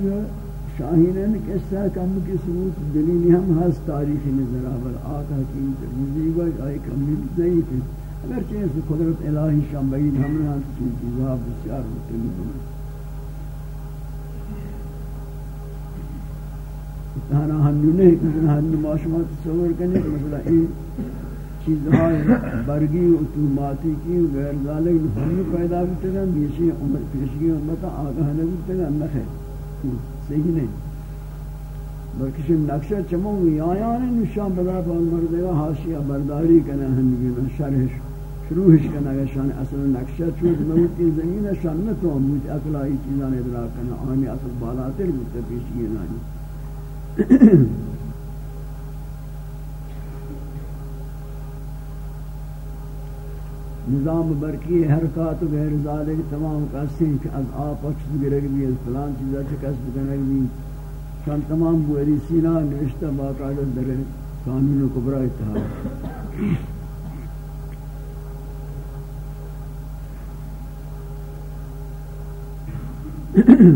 شاہینن قصہ کم کی ثبوت دلیلی ہم ہس تاریخ نظر آور. آقا حکیم ترمیزی و آئی کمی ضعیف ہے اگر چیز قدرت الہی شام بعید ہم نے ہاتھ چیز کی ذہاب بسیار مطلب بنا تہانا ہنو نہیں کہ ہنو معاشمات تصور کرنے کہ مثلا این چیزهای برگی و اتوماتیکی و غیر ذالک ہنو پیدا بیتے گا بیشی عمر پیشگی امتا آگاہ نہیں نبیتے گا نخیر صحیح نہیں۔ بلکہ نقشہ چموں گی آیان نشان بدا پا مردگا حاشیہ برداری کنا ہنگی شرح شروعش کنا گا شان اصل نقشہ چود موتی زمین شان نتو موتی اقلائی چیزان ادراک کنا آنی اصل بالاتر بودتا پیشگی نانی نظام برکی حرکات و غیر ذالک تمام قصدیں کہ از آپ اچھت گرگ بھی از فلان چیزا چکست کنگ بھی شان تمام بوری سینہ نوشتہ باقاعدہ در قانون و کبرہ اتحاد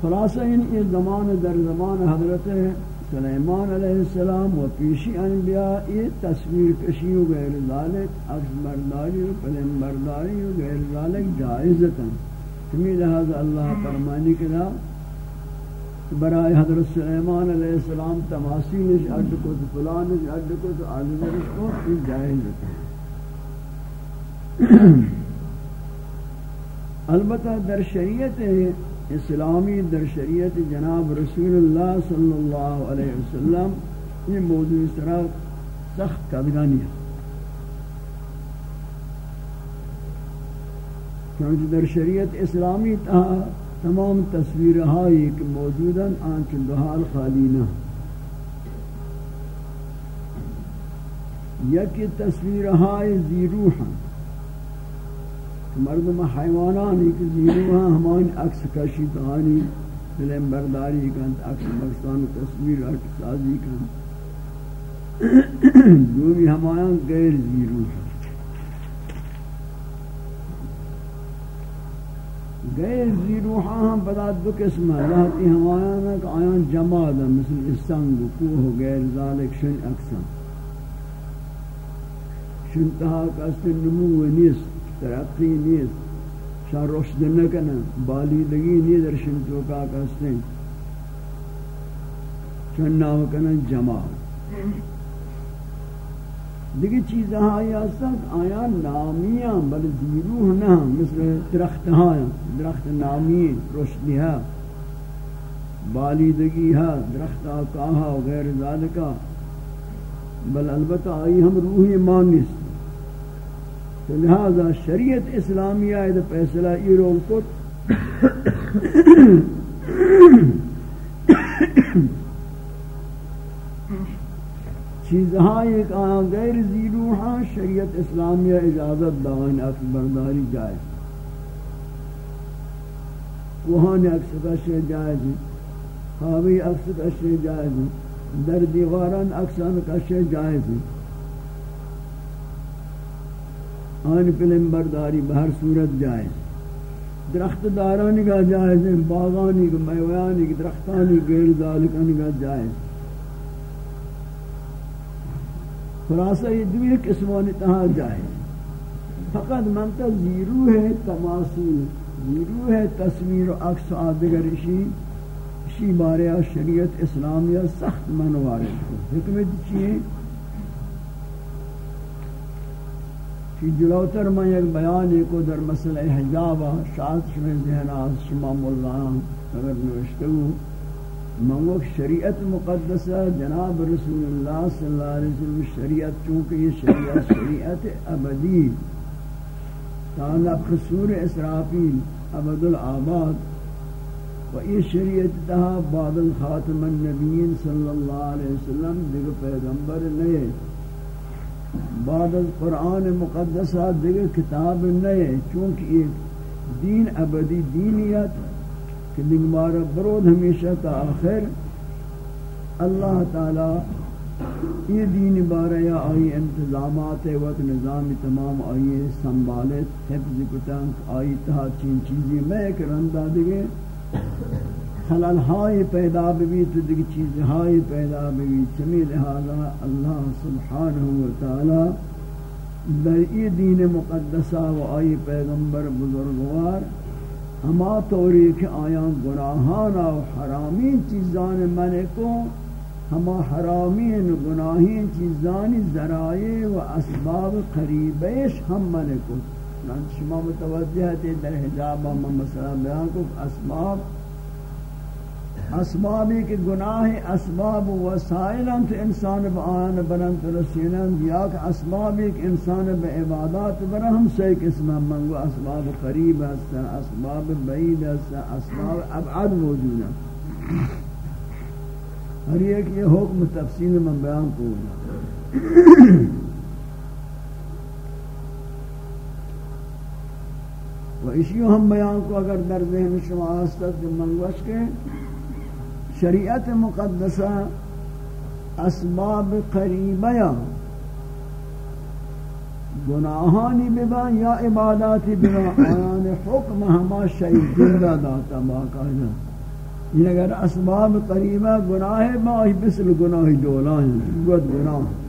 خلاصہ ان زمان در زمان حضرت سلیمان علیہ السلام و پیشی انبیاء یہ تصویر کشی و غیر ذالک عکس برداری و پلن برداری و غیر ذالک جائزتا تمی لہذا اللہ فرمانی کنا برای حضرت سلیمان علیہ السلام تماثیلش اڈ کو فلانش اڈ کو تو آدھرش کو یہ جائزتا البتہ در شریعت اسلامی در شریعت جناب رسول اللہ صلی اللہ علیہ وسلم یہ موضوع سرا سخت قدگانی ہے۔ کیونکہ در شریعت اسلامی تہا تمام تصویرہائی کہ موجوداً آنچ دہال خالینا یکی تصویرہائی زیروحاں مردم حیوانانی کہ زیرو ہاں ہمان عکس کشی تہانی فلم برداری کن عکس مقصان تصویر عکس سازی کن جو بھی ہمان غیر زیرو غیر زیرو ہاں بدا دو قسم ہے لاتی ہمایانا کہ آیان جماعت مثل استنگ کوہ غیر ذالک شن اکسان شن تہا کست نمو نیست. ترقی نیست شان رشد نکنن بالیدگی نی درشن چوکا کستن چون ناو کنن جماع دیگه چیزهایی هستند آیا نامیان بل زیروح نه مثل درخت های درخت نامی، رشدی ها، بالیدگی ها، درخت آقا ها و غیر ذالکا. بل البتہ آئی ہم روحی مان نیست. لہذا شریعت اسلامیہ ہے فیصلہ ایرون کو چیزہاں ایک آن غیر زیروحاں شریعت اسلامیہ اجازت دعوین اکس برداری جائز وہاں اکس کشے جائز خوابی ہاں اکس کشے جائز در دیواران اکسان کشے جائز آن فلم برداری بہر صورت جائز. درخت دارانی کا جائز ہے باغانی کا میوانی کا درختانی غیر ذالکانی کا جائز. خلاصہ یہ دوی قسمانی تہا جائز. فقط منتا زیرو ہے تماثیل زیرو ہے تصویر و عکس آدگر اشی اشی بارے شریعت اسلامیہ سخت منوارد منوارے حکمت چیئے کہ جلوتر میں ایک بیان کو در مسئلہ حجاب شاعت شمی ذہن آز شمام اللہ اگر نوشتے ہو۔ منگوک شریعت مقدسہ جناب رسول اللہ صلی اللہ علیہ وسلم شریعت، چونکہ یہ شریعت شریعت ابدی، تانا خسور اسرافیل ابد العباد و یہ شریعت تہا بعد الخاتم النبیین صلی اللہ علیہ وسلم دیکھ پیغمبر نئے بعد از قرآن مقدسہ دیگر کتاب نئے، چونکہ ایک دین ابدی دینیت کہ دنگمارا برود ہمیشہ تا آخر اللہ تعالی یہ دین بارہ یا آئی انتظامات وقت نظام تمام آئی سنبھالت حفظ کتنک آئی تہا چین چیزی میں ایک رندہ دیگے خلل ہائی پیدا بھی تو دیکھ چیز ہائی پیدا بھی چمی لہذا اللہ سبحانہ و تعالی در ای دین مقدسہ و آئی پیغمبر بزرگوار، ہما طوری کہ آیاں گناہانا و حرامین چیزان من کو، ہما حرامین گناہین چیزانی ذرائع و اسباب قریبیش ہم من کو. شما متوجہ تھے در حجاب ہم مسئلہ بیان کو، اسباب اسبابی کے گناہ اسباب وسائل انت انسان بآن برنت رسیلن یا کہ اسبابی کہ انسان با عبادات برہم سے قسم منگو اسباب قریب ہستا اسباب بعید ہستا اسباب ابعاد موجود ہیں ہر ایک یہ حکم تفصیل من بیان کو و اشیو ہم بیان کو اگر در ذہن شما آستت منگوش کے شریعت مقدسہ اسباب قریبہ یا گناہانی ببا یا عباداتی ببا آیان حکم ہما شہید جردہ داتا باقاعدہ یہ اگر اسباب قریبہ گناہ با بسل گناہ دولان گود گناہ۔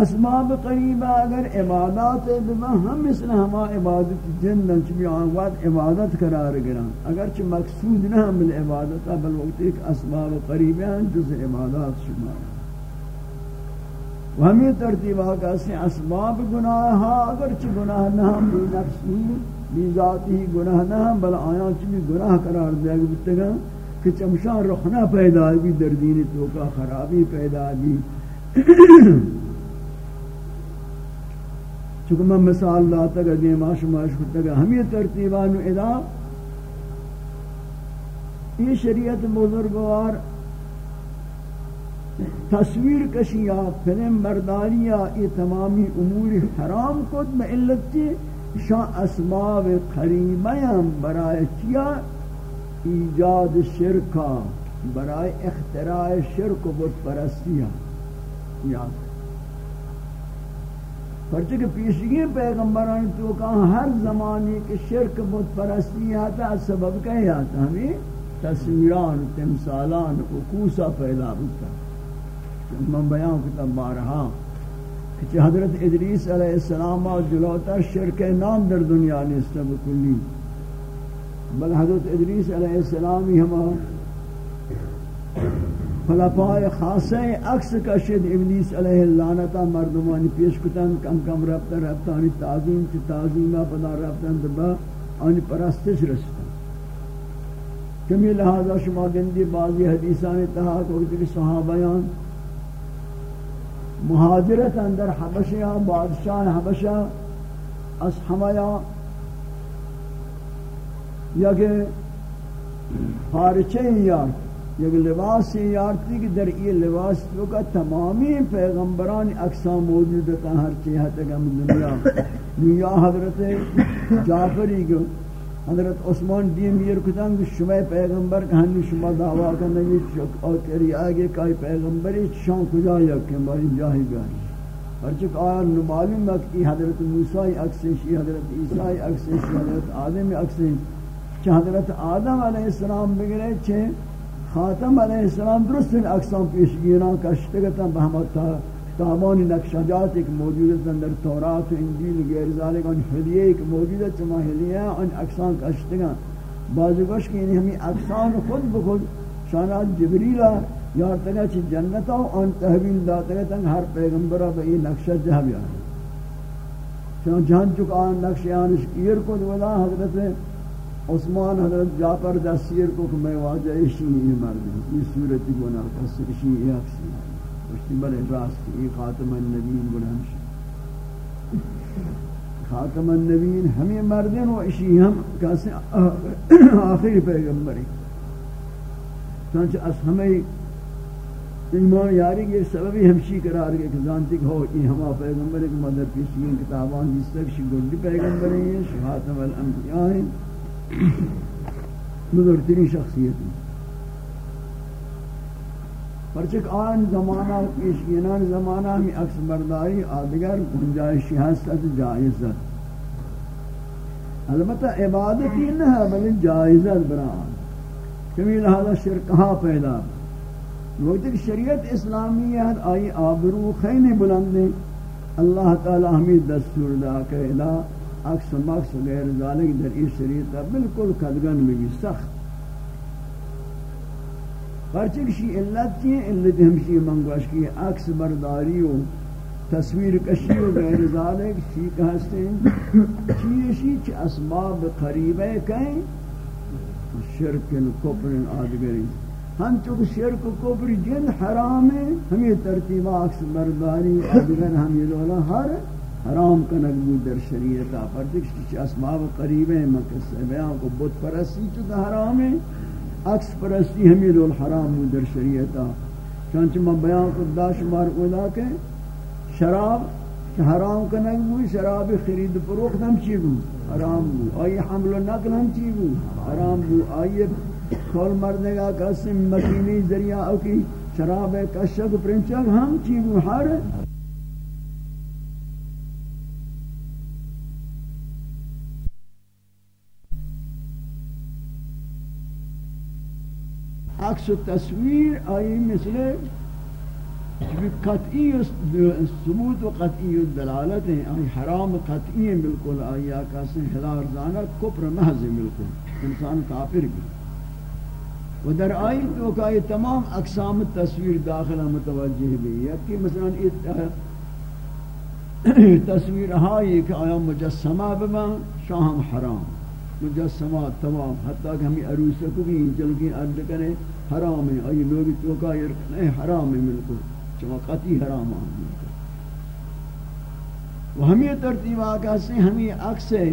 اسباب قریبہ اگر عبادات بما ہم مثل ہما عبادت جندن چمی آنوات عبادت قرار گران. اگرچہ مقصود نہ ہم بالعبادت بل وقت ایک اسباب قریبہ ہیں، جز عبادات شمار و ہمیں ترتیب آقا سے اسباب گناہ ہاں اگرچہ گناہ نہ ہم بی نفسی، بی ذاتی گناہ نہ ہم، بل آیاں چمی گناہ قرار دے گا کہ چمشان رخنا پیدا بھی در دین تو کا خرابی پیدا بھی چونکہ میں مثال لاتا گا دیما شماش کرتا گا ہمیں ترتیبان ادا۔ یہ شریعت بزرگوار تصویر کشی یا فلم برداری یا یہ تمامی امور حرام کد میں علت چی شاہ اسباب قریبیم برای چیا ایجاد شرکا برای اختراع شرک و بت پرستیا یاد پرچہ کہ پیشگی پیغمبران تو کہاں ہر زمانے کے شرک بت پرستی آتا سبب کہے آتا ہمیں تصویران، تمثالان اکوسا پیدا ہوتا من بیان کتاب بارہا کہ حضرت ادریس علیہ السلام جلوتا شرک نام در دنیا نیستا بکلی۔ بل حضرت ادریس علیہ السلام ہی ہمارا خلفاء خاصے عکس کشید ابلیس علیہ اللعنتا مردمانی پیش کتن، کم کم رفتن رفتانی تعظیم چی تعظیمہ پدا رفتن دبا، آنی پرستش رستا کمی لہذا شما گندی بعضی حدیثان اتحاق وقت کی صحابیان مہاجرت اندر حبشیہ بادشاہ حبشہ اس حمیہ یا کہ فارچے یار یک لباس یارتی کہ در یہ لباس تو کا تمامی پیغمبران اقسام موجود تھا ہر چیز تک ہم دنیا. دنیا حضرت جعفری کو حضرت عثمان دی میر کتن کہ شما پیغمبر کہانی شما دعوا کرنے یہ اور تیری آگے کئی پیغمبری، شان کجا یا کہ بھائی جاہی گئی ہر چک آیا معلوم ہے کہ حضرت موسی اکسشی حضرت عیسی اکسشی حضرت آدم اکسشی حضرت آدم علیہ السلام بگرے چھے خاتم علیہ السلام درست ان اقسام پیشگیران کشتگتا بہمت تابانی نقشجات ایک موجود ہے در تورات و انجیل غیر ذالک ان حلیہ ایک موجود ہے چما حلیہ ان اقسام کشتگا بعض گوش کہ انہیں یعنی ہمیں اقسام خود بخود شانات جبریلہ یارتگا چی جنتا و ان تحویل داتگا تنگ ہر پیغمبرہ بئی نقشہ جہاں بیان یعنی. چنان جہاں چکا آن نقش آنش ایر کو دولا حضرت عثمان حضرت جعفر دستیر کو کہ میں واجہ اشی یہ مرد یہ صورتی گناہ کس اشی یہ اکسی اشتی بلے راست یہ خاتم النبیین گناہ شی خاتم النبیین ہمیں مردین و اشی ہم کسی آخری پیغمبری؟ چنانچہ اس ہمیں ایمان یاری کے سببی ہمشی قرار گئے کہ زانتی کہ ہو، یہ ہما پیغمبر ایک مدر پیشی کتابان جس تک شی گلدی پیغمبر ہیں شہاتم الانبیاء ہیں۔ بزرگترین شخصیت پرچک آن زمانہ پیشگینان زمانہ میں اکس برداری، آدگر، گنجائشی حسد جائز البتہ عبادتی نہ ہے، بلکہ جائزت بران کمی لہذا شرکہا پیدا؟ وقت کہ شریعت اسلامیت آئی آبرو خیلی بلندیں۔ اللہ تعالی ہمیں دستور دا کہ لا عکس مکس غیر ذالک در اس شریعت بالکل قدگن میں بھی سخت. پرچہ کشی علت کی علت ہمشی منگوش کی عکس برداری و تصویر کشی و غیر ذالک چی کہستے ہیں چیشی چی اسباب قریبے کہیں؟ شرکن کپرن آدگری ہم چونکہ شرک کو کفر جن حرام ہے ہمیں ترتیب عکس برداری اگر ہم یہ دولا ہر حرام کنک بود در شریعتا پر دیکھ اسباب قریب ہیں مکس بیان کو بت پرستی چونکہ حرام ہے عکس پرستی ہمیں دول حرام بود در شریعتا چونچہ میں بیان کو داشمار اولا کہ شراب حرام کنک بود شراب خرید پروخت ہم چی بود حرام بود آئی حمل و نقل ہم چی بود حرام بود آئی کھول مرنے کا قسم مکینی ذریعہ او کی شراب کشک پرنچک ہم چیز ہر عکس و تصویر آئی مثل قطعی ثبوت و قطعی دلالت ہیں، آئی حرام قطعی ہیں، بالکل آئی آکا سے زانہ کفر محض بالکل۔ انسان کافر بھی۔ و در آئی تو کہ یہ تمام اقسام تصویر داخلہ متوجہ بھی ہے کہ مثلا تصویر ہائی کہ آیا مجسمہ بما شاہم حرام۔ مجسمہ تمام، حتیٰ کہ ہمیں عروسہ کو بھی جلگی عرض کریں، حرام ہے۔ آئی لوگی تو کہ یہ حرام ہے ملکل چما قطعی حرام آن و ہمیں ترتیب آگاہ سے، ہمیں اکسے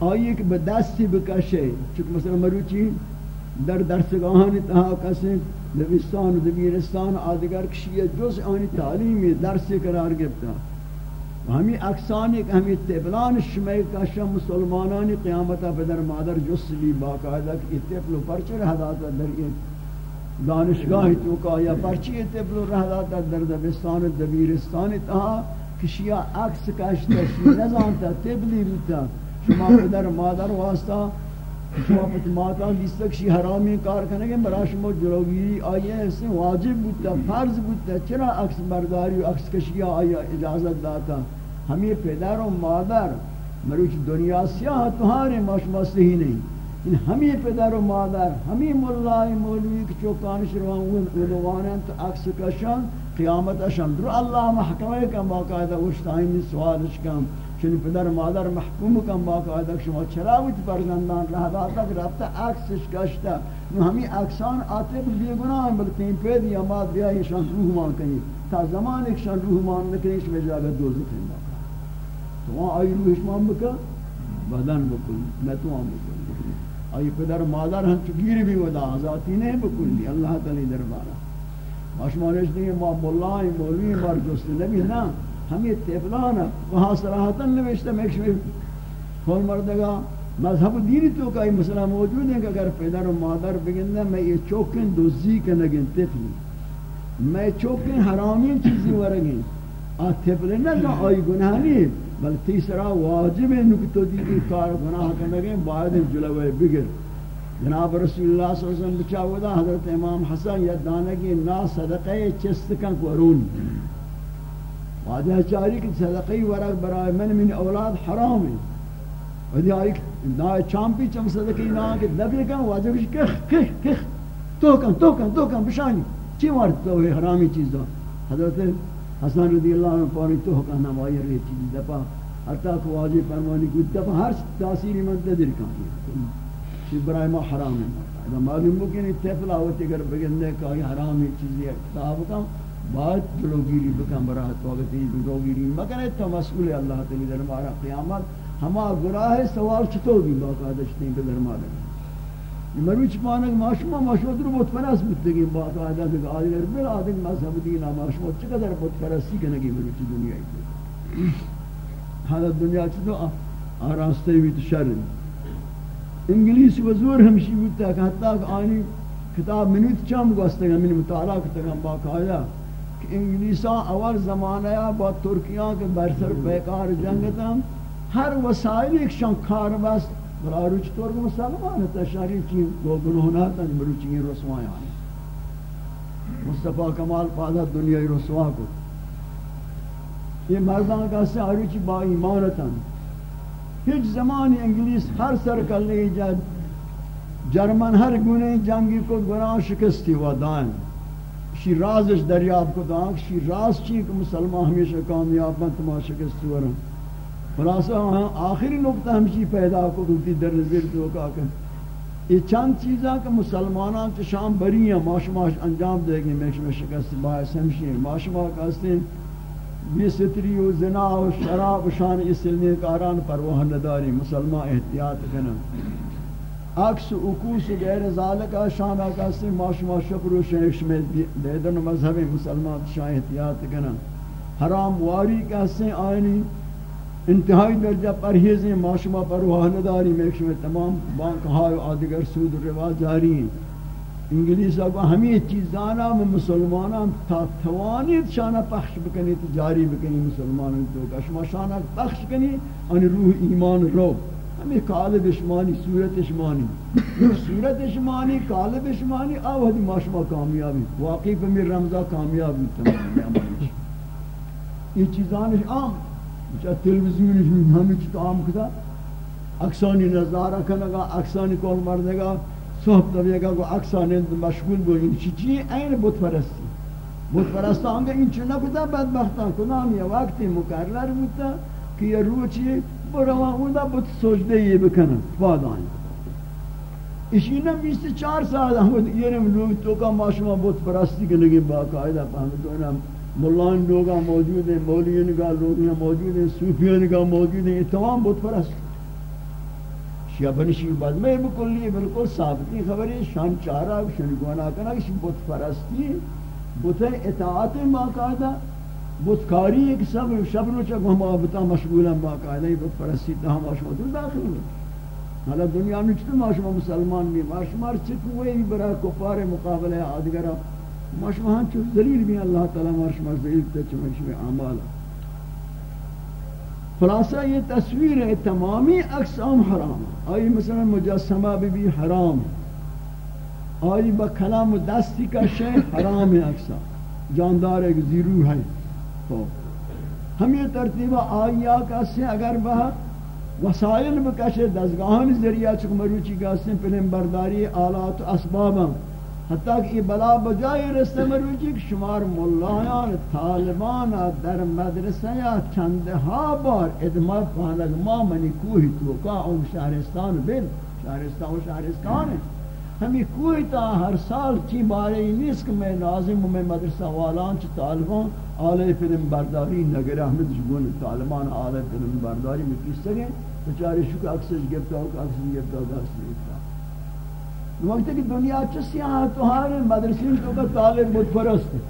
آئی کہ بدستی بکشے۔ چونکہ مثلا مروچی در درسگاہانی تہا کسی لبستان و دبیرستان، آدگر کشی جز آنی تعلیمی درس قرار گفتا ہمیں اکسانی ایک ہمیں تبلان شمی کشا مسلمانانی قیامتا پدر مادر جس لی باقاعدہ کہ تبلو پرچے رہ داتا در دانشگاہ توکا یا پرچی تبلو رہ داتا در دبستان دبیرستان تہا کشیا اکس کشتا، شی نزانتا تبلی بیتا شما پدر مادر واسطہ شما پت ماتا لیستک شی حرامی کار کرنے گے برا شما جلوگیری آئیے ایسے واجب بودتا، فرض بودتا، چرا عکس برداری و عکس کشی آیا اجازت داتا؟ ہمیں پدر و مادر، مروچ دنیا سیاہ، تہارے ما شما صحیح نہیں۔ ان ہمیں پدر و مادر، ہمیں مولای مولوی کی چوکان شروان ولوانن تو عکس کشان قیامت اشان در اللہ محکمہ کا باقاعدہ اشتائنی سوالش کم چون پدر مادر محکوم کن با قاعده شما چرا بود فرزندان راه داد رفته عکسش گشت نو همی عکسان عاطف بیگناه بلکه این پید یا ماد بیا ایشان روح مان کنی تا زمان ایشان روح مان نکنی ایش مجاگه دوزی کنی تو ما آی روحش مان بکن بدن بکن نتوان تو آن بکن. آئی پدر مادر هم چگیر بھی ودا ذاتی نہیں بکن بھی اللہ تعالی دربارہ ماشمانش دیگه ما مولای مولوی بار جست نبی نه ہمیں تفلانا وہاں صراحتا نوشتا میں کھول مردگا مذہب دینی تو کئی مسئلہ موجود ہے کہ اگر پیدر و مادر بگندہ میں یہ چوکن دوزی کے نگن تفلی میں چوکن حرامی چیزی ورگیں آ تفلی نہ آئی گناہ نہیں بل تیسرا واجب ہے نکتو دیدی کار گناہ کرنگیں باید جلوے بگر۔ جناب رسول اللہ صلی اللہ علیہ وسلم بچاودا حضرت امام حسن یا دانگی نا صدقہ چستکن کو ارون واجہ چاری کہ صدقی ورق برای من من اولاد حرام ہے ودی آئی نا چامپی چم صدقی نا کہ نبی کن واجہ کش کخ کخ کخ تو کن تو کن تو کن بشانی چی مارد تو ہے حرامی چیز دا حضرت حسن رضی اللہ عنہ پانی تو کن نوائی رہی چیز دفع حتی کہ واجہ فرمانی کو دفع ہر تاثیری من تدر کن چیز برای ما حرام ہے. اذا معلوم ہو کہ نہیں تفلا ہوتی اگر بگندے کہ حرامی چیزی ہے، کتاب کم. بعد جلوگیری بکن برای توقتی جلوگیری مکنے تو مسئول اللہ تعالی در مارا قیامت، ہما گناہ سوال چطور بھی باقاعدہ کے در مارا مروچ پانک ماشما ماشما در متفرس بودتگی باقاعدہ کہ آدھگر بل آدھگ مذہب دینا ماشما چقدر متفرسی کنگی مروچ دنیا کی حالت دنیا چطور؟ آراستے بھی تو شر انگلیس وزور ہمشی بودتا کہ حتی کہ آنی کتاب منوت چام گوستگا من مطالعہ کتگا باقاعدہ انگلیسا اول زمانہ یا با ترکیاں کے برسر بیکار جنگتا ہر وسائل ایک شان کار بس۔ برا روچ طور مسلمان تا شاری چی گو گناہ تا مروچی رسوائیں آنے مصطفیٰ کمال پادا دنیا رسوا کو۔ یہ مردان کا سے آروچی با ایمانتاں ہیچ زمانی انگلیس ہر سر کلنے جد۔ جرمن ہر گنے جنگی کو گناہ شکستی و دائم شی رازش دریاب کو دانک شی راز چی کہ مسلمان ہمیشہ کامیاب بن تما شکستی ورن خلاصہ ہاں آخری نقطہ ہمشی پیدا کو دوتی در نظر تو کا کہ یہ چند چیزاں کہ مسلمانان چشام بری ہیں، ماش ماش انجام دے گی میں شکست باعث ہمشی ہیں۔ ماش ماش کہتے ہیں، یہ ستری و زنا و شراب و شان اس اسلمی کاران پر وہ نداری مسلمان احتیاط کرنا عکس اکوس غیر ذالکہ شان آکاسی ماشما شکر و شیخ میں دیدن مذہب مسلمان شان احتیاط کرنا حرام واری کہتے آئینی انتہائی درجہ پرہیزیں ماشما پر وہ نداری میں تمام بانک ہائی آدگر سود و رواج جاری ہیں۔ انگلیس کو ہمیں چیزانا میں مسلمانان تا توانید شانہ پخش بکنی تو جاری بکنی، مسلمانان تو کشما شانہ پخش کنی ان روح ایمان رو۔ ہمیں قالب شمانی صورت شمانی صورت شمانی قالب آوہدی ماشما کامیابی. واقعی پر میرے رمضہ کامیابی تمام یہ چیزان عام. چاہ تلویزیون ہمیں چیتا عام کتا اکسانی نظارہ کنگا اکسانی کول مردگا صحب دویه گا گو اکسانند مشغول بو. این چی چی؟ این بت پرستی بت پرستان این چی نکتا بدبختان کنام یا وقتی مکرر بودتا که یه روچی بروا اوندا بت سجده یه بکنن فادان اشی نم بیست چار سال هم بود. یه لوگ تو کا ماشما بت پرستی که لگی باقاعدہ فهمتونم ملان لوگا موجود ہیں مولیین کا لوگ موجود ہیں صوفیان کا موجود ہیں تمام بت پرست شیعہ بنشی بعد میں بکلی بالکل ثابتی خبری شان چارا شان گونا کنا کہ بت پرستی. بت اطاعت باقاعدہ بت کاری ایک سب شب رو چک ہم بتا مشغول ہیں باقاعدہ بت پرستی تا ہم اشما داخل ہوئے حالا دنیا میں چطور ماشما مسلمان بھی؟ ماشمار چکوئے بھی برا کفار مقابلہ آدگرہ ماشما ہاں چو ذلیل بھی اللہ تعالی ماشما ذلیل تے چمکش میں اعمال۔ خلاصہ یہ تصویر ہے، تمامی اقسام حرام۔ آئی مثلا مجسمہ بھی بھی حرام۔ آئی با کلام و دستی کا شے حرام اقسام۔ جاندار ایک زیرو ہے۔ ہم یہ ترتیبہ آئیا کا سے اگر با وسائل بکشے دزگاہن ذریعہ چک مروچی کا سے پلن برداری آلات و اسباباں حتیٰ کہ یہ بلا بجائے رستے مروجی کہ شمار ملایان، طالبان در مدرسہ یا چندہا بار ادمار پانک ما منی کوہی توکا ان شہرستان بل شہرستان و شہرستان ہے ہمیں کوئی تا ہر سال چی بارے ہی نیس کہ میں ناظم و میں مدرسہ والان چی طالبان آلے فلم برداری نگر احمد شگون طالبان آلے فلم برداری میں کس طرح بچاری شکر اکسج گفتا ہو اکسج گفتا ہو اکسج گفتا ہو۔ وقت کی دنیا چسی آن تو ہر مدرسین تو کا طالب مت پرست ہے۔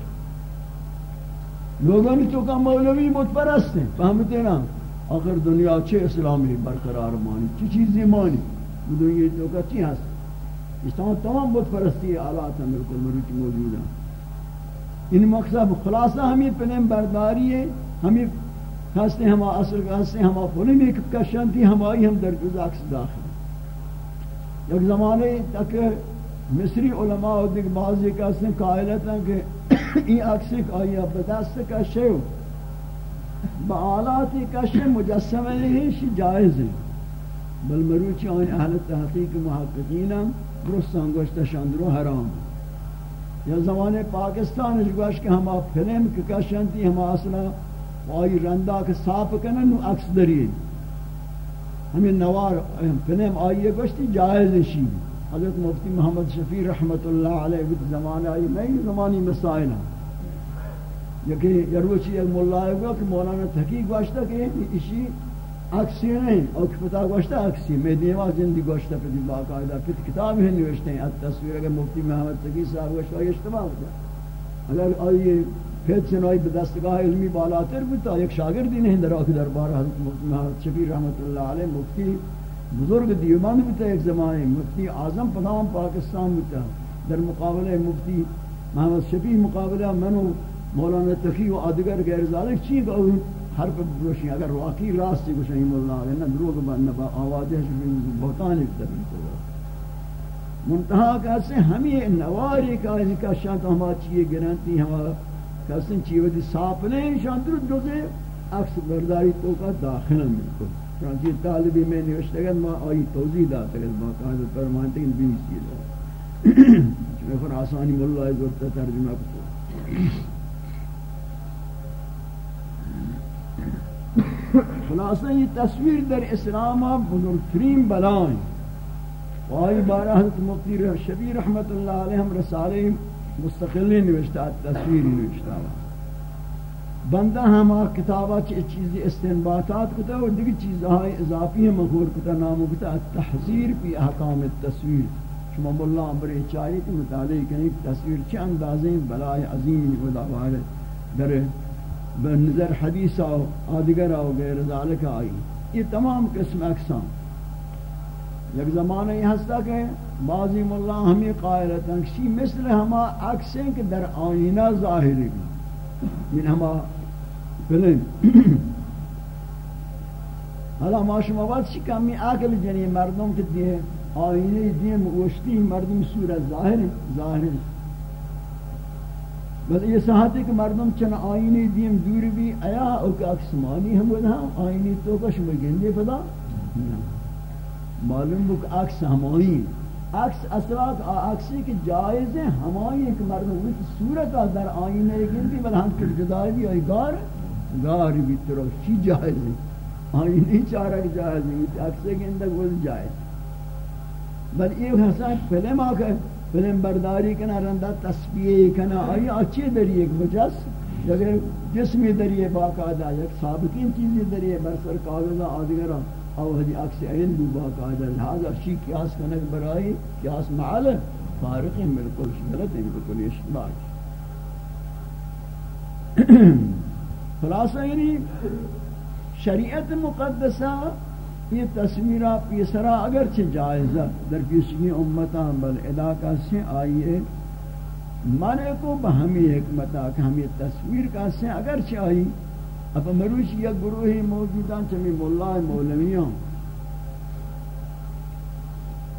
لوگوں تو کا مولوی مت پرست فهمتے نا؟ آخر دنیا چه اسلامی برقرار مانی، چی چیزی مانی؟ دنیا تو کا چی ہست؟ اس تمام بت پرستی آلات ہیں بالکل مروچ موجود ہیں۔ ان مقصد خلاصہ ہمیں پنم برداری ہے۔ ہمیں ہستے ہم اصل ہستے ہم اپنے میں کشن ہماری ہم در گزاک داخل۔ یک زمانے تک مصری علماء و دیکھ بعضی کسی قائلت ہیں کہ این عکسی کہ آیا بدست کا شیو با آلاتی کا شیو مجسم نہیں شی جائز ہے۔ بل مروچی آن اہل تحقیق محققین ہم درستان گوشت شاندرو حرام. یا زمانے پاکستان اس گوشت کہ ہما فلم کی کشنتی ہما اصلا آئی رندہ کے صاف کنن نو عکس دریئے ہمیں نوار پنیم آئیے گوشتی جائز شی حضرت مفتی محمد شفیع رحمت اللہ علیہ وقت زمانہ آئی میں زمانی مسائل ہوں یکی یروچی ایک مولا گو کہ مولانا تحقیق گوشتا کہ اسی اکسی نہیں اور کفتا گوشتا اکسی میں دیما زندی گوشتا پہ دی باقاعدہ پھر کتاب ہے نوشتے ہیں تصویر اگر مفتی محمد تقی صاحب گوشتا یہ اشتباہ ہوتا اگر آئیے پھر چنائی بدستگاہ علمی بالاتر بتا ایک شاگردی نہیں در آکھ دربار حضرت مفتی محمد شبیر رحمت اللہ علیہ مفتی بزرگ دیوبند بتا ایک زمانے مفتی اعظم پنام پاکستان بتا در مقابلہ مفتی محمد شبیر مقابلہ منو مولانا تقی و آدگر غیر ذالک چی ہر پر بروشی اگر واقعی راستی کو شہیم اللہ علیہ نہ دروگ بند نبا آوازیں شبین بہتان اکتبین کو منتہا کہتے ہیں ہمیں نواری کا، اس کا شان تو ہما چیئے گرانتی ہما کہتے ہیں چیئے ودی ساپنے شان در جوزے عکس برداری تو کا داخل ملکل چانچہ طالبی میں نوشتے گا ما آئی توضیح داتا گا باقاعدہ فرمانتے ہیں بیس چیئے میں پر آسانی ملہ ضرورت ترجمہ کو خلاصہ یہ تصویر در اسلام بزرگترین بلائیں۔ وائی بارہ حضرت مفتی شبیر رحمت اللہ علیہ ہم رسالے مستقلی نوشتا تصویر نوشتا بندہ ہما کتابہ چی چیزی استنباطات کتا اور دیکھ چیزہاں اضافی ہیں مغور کتا نامو کتا، تحذیر پی احکام التصویر شما اللہ عمبر چاہیے کہ مطالعہ کریں تصویر چی اندازیں بلائے عظیم خدا بارے در بنظر حدیث آو آدگر آو غیر ذالک آئی۔ یہ تمام قسم اقسام۔ یک زمانہ یہ ہستا کہ بعضی مولا ہمیں قائلتا کسی مثل ہما عکسیں کہ در آئینہ ظاہری یعنی بھی من ہما فلن حالا ما شما بات چی کمی عقل جنی مردم کہ دیئے آئینہ دیم اوشتی مردم صورت ظاہر ظاہر بس یہ ساعت کہ مردم چن آئینی دیم دور بھی آیا او کہ اکسمانی ہم وہ ہاں آئینی تو کش میں گندے پدا معلوم بک عکس ہمائی عکس اصلاق عکسی کی جائز ہے ہمائی کہ مردم وہ صورت در آئینے گندی بل ہم کر جدائی بھی آئی گار۔ گار بھی ترو چی جائز ہے آئینی چارہ جائز ہے عکسی گندگ وہ جائز۔ بل یہ حسن فلم آکر فلم برداری کنا رندہ تسبیح کنا آئی اچھی دری ایک بجس اگر جسمی دری باقاعدہ یک سابقین چیزی دری برسر کاغذہ آدگرہ او ہدی عکس عین دو باقاعدہ لہذا شی قیاس کنک برائی قیاس معال فارق ہیں بالکل غلط ہیں بالکل یہ بات خلاصہ یعنی شریعت مقدسہ یہ تصویرہ پیسرا اگرچہ جائزہ در کسی امتاں بل علاقہ سے آئیے مانے کو بہمی حکمتا کہ ہم یہ تصویر کا سے اگرچہ آئی۔ اب مروش یا گروہی موجودہ چمی مولا مولویاں۔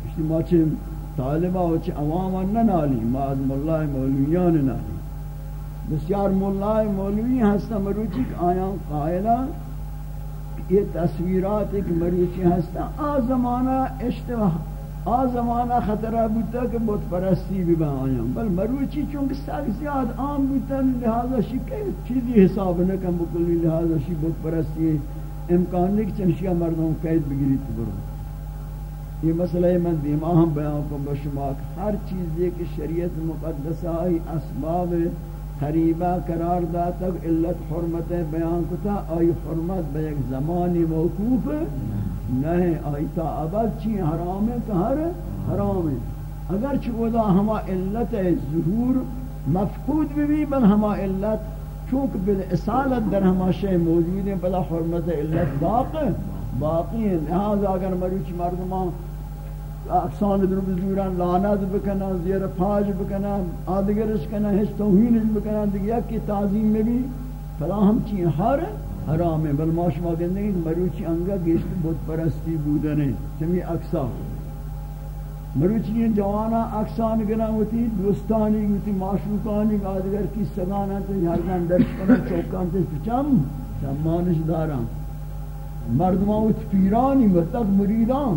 اس لیے ماچے طالبہ ہوچے عوامہ نہ نالی ماز مولا مولویان نالی۔ بسیار مولا مولوی ہستا مروچی آیاں قائلہ۔ یہ تصویرات ایک مریچی ہستا۔ آ زمانہ اشتباہ، آ زمانہ خطرہ بودتا کہ بہت پرستی بھی بہایا بل مروچی چونکہ ساک زیاد عام بودتا لہذا شی کئی چیزی حساب نکم بکلی لہذا شی بہت پرستی امکان نہیں کہ چنشیہ مردوں قید بگیری تو برو۔ یہ مسئلہ من دیما ہم بیان کو بشماک ہر چیز یہ کہ شریعت مقدسہ آئی اسباب ہے قریبہ قرار داتا علت حرمت بیان کتا، آئی حرمت بے ایک زمانی موقوف نہیں، آئی تا ابد چی حرام ہے کہ ہر حرام ہے۔ اگر چودا ہما علت ظہور مفقود بھی بھی، بل ہما علت چونکہ بل اصالت در ہما شے موجود ہیں بلا حرمت علت باقی باقی ہیں لہذا اگر مروچ مردمان اقسان در بزوران لعنت بکنن، زیر پاج بکنن، آدگرش کنن هیچ توهینش بکنن، دیگه یکی تعظیم میں بھی فلا ہم چی ہر حرام ہے بل ما شما کہتے ہیں مروچی انگا گیشت بت پرستی بودنے چمی اقسا. مروچی جوانا اقسان گنا ہوتی دوستانی ہوتی معشوقانی، آدگر کی سگانا تو ہرگان درش کنن چوکان تے چم؟ چمانش داران مردمان پیرانی متق مریدان.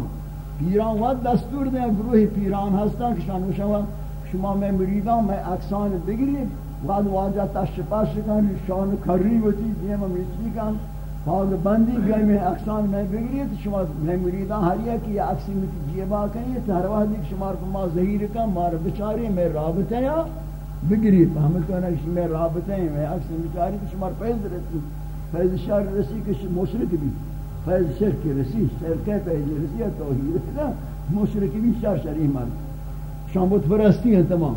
پیران و دستور دیں گروہ پیران ہستا کہ شان شما شما میں مریدان، میں اکسان بگیرید. بعد واجہ تش پاش کن، شان کری ہوتی دیم میچی کن. پاگ بندی گئی، میں اکسان میں بگیرید. شما میں مریدان، ہر یک یہ اکسی میں جیبا کنی تو ہر وقت ایک شمار کو ما ظہیر کن مار بچاری، میں رابطہ یا بگیرید. فهمت کنا کہ میں رابطہ ہیں، میں اکسی بچاری تو شمار پیز رسی پیز شہر رسی کہ مشرک بھی. فیض شرک رسی شرک فیض رسی ہے توحید ہے مشرکی بھی شر شری من شام بت پرستی ہیں تمام.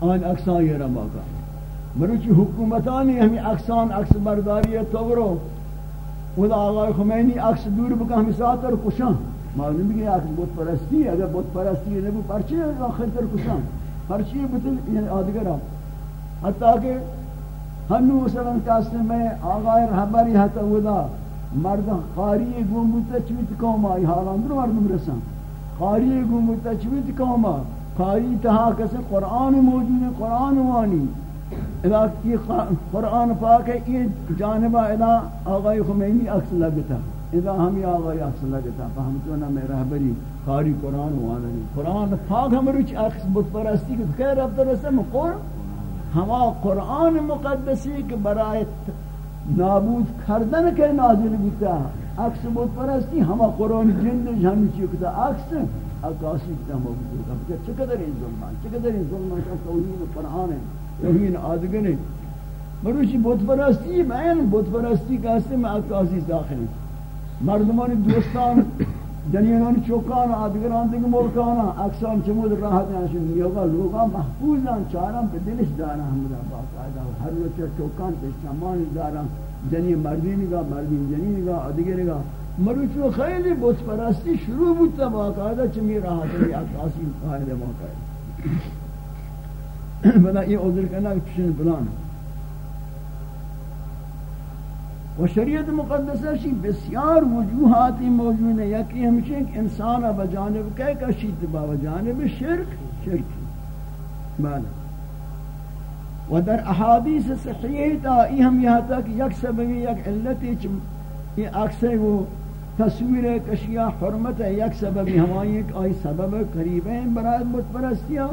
آن اقسان یہ رما کا مروچی حکومتانی ہمیں اقسان اقس برداری ہے تو برو. خدا آقا خمینی اقس دور بکا ہمیں ساتھ اور کشان معلوم ہے کہ اقس بت پرستی ہے اگر بت پرستی ہے نبو پرچی ہے آخر تر کشان پرچی ہے بتل یعنی آدگر آپ حتیٰ کہ ہنو مثلا کاستے میں آغای رہبری حتا ودا مرد قاری گون بوتا چویت کوما ای حالان در مردم رسان قاری گون بوتا چویت کوما قاری تہا کسی قرآن موجود ہے قرآن وانی اذا یہ قرآن پاک ہے یہ جانبہ اذا آغای خمینی اکس لگتا اذا ہمی آغای اکس لگتا فہمتونا میں رہبری قاری قرآن وانی قرآن پاک ہم روچ اکس بت پرستی کہ خیر اب در قرآن ہما قرآن مقدسی کے برائے نابود کردن که نازل بیتا. عکس بود پرستی همه قرآن جندش همی چی کتا. عکس، عکاسی کتا موجود ہے چقدر این ظلمان چقدر این ظلمان کا و قرآن ہے توہین آدگن مروشی بود پرستی بین بود پرستی که هستی من عکاسی داخل مردمان دوستان جنینان چوکان آدگران دیگه ملکانا، اکسان چمود راحت نشون یوگا لوگا محفوظان چارم به دلش دارن همدا باقاعده هر روچه چوکان به سامان دارن جنین مردی نگاه مردی جنین نگاه آدگر نگاه مروچو خیلی بت پرستی شروع بود تا باقاعده چمی راحت نگاه اکاسی قاعده باقاعده بلا یہ عذر کرنا کہ چشن و شریعت مقدسہ شی بسیار وجوہاتی موجود ہیں، یکی ہمشہ کہ انسان بجانب کہے کشید با بجانب شرک شرک مالا و در احادیث صحیح تا ای ہم یہاں تک یک سببی، یک علتی چم یہ اکثر وہ تصویر کشیہ حرمت ہے، یک سببی ہمائی ایک آئی سبب قریب ہیں برای متپرستیاں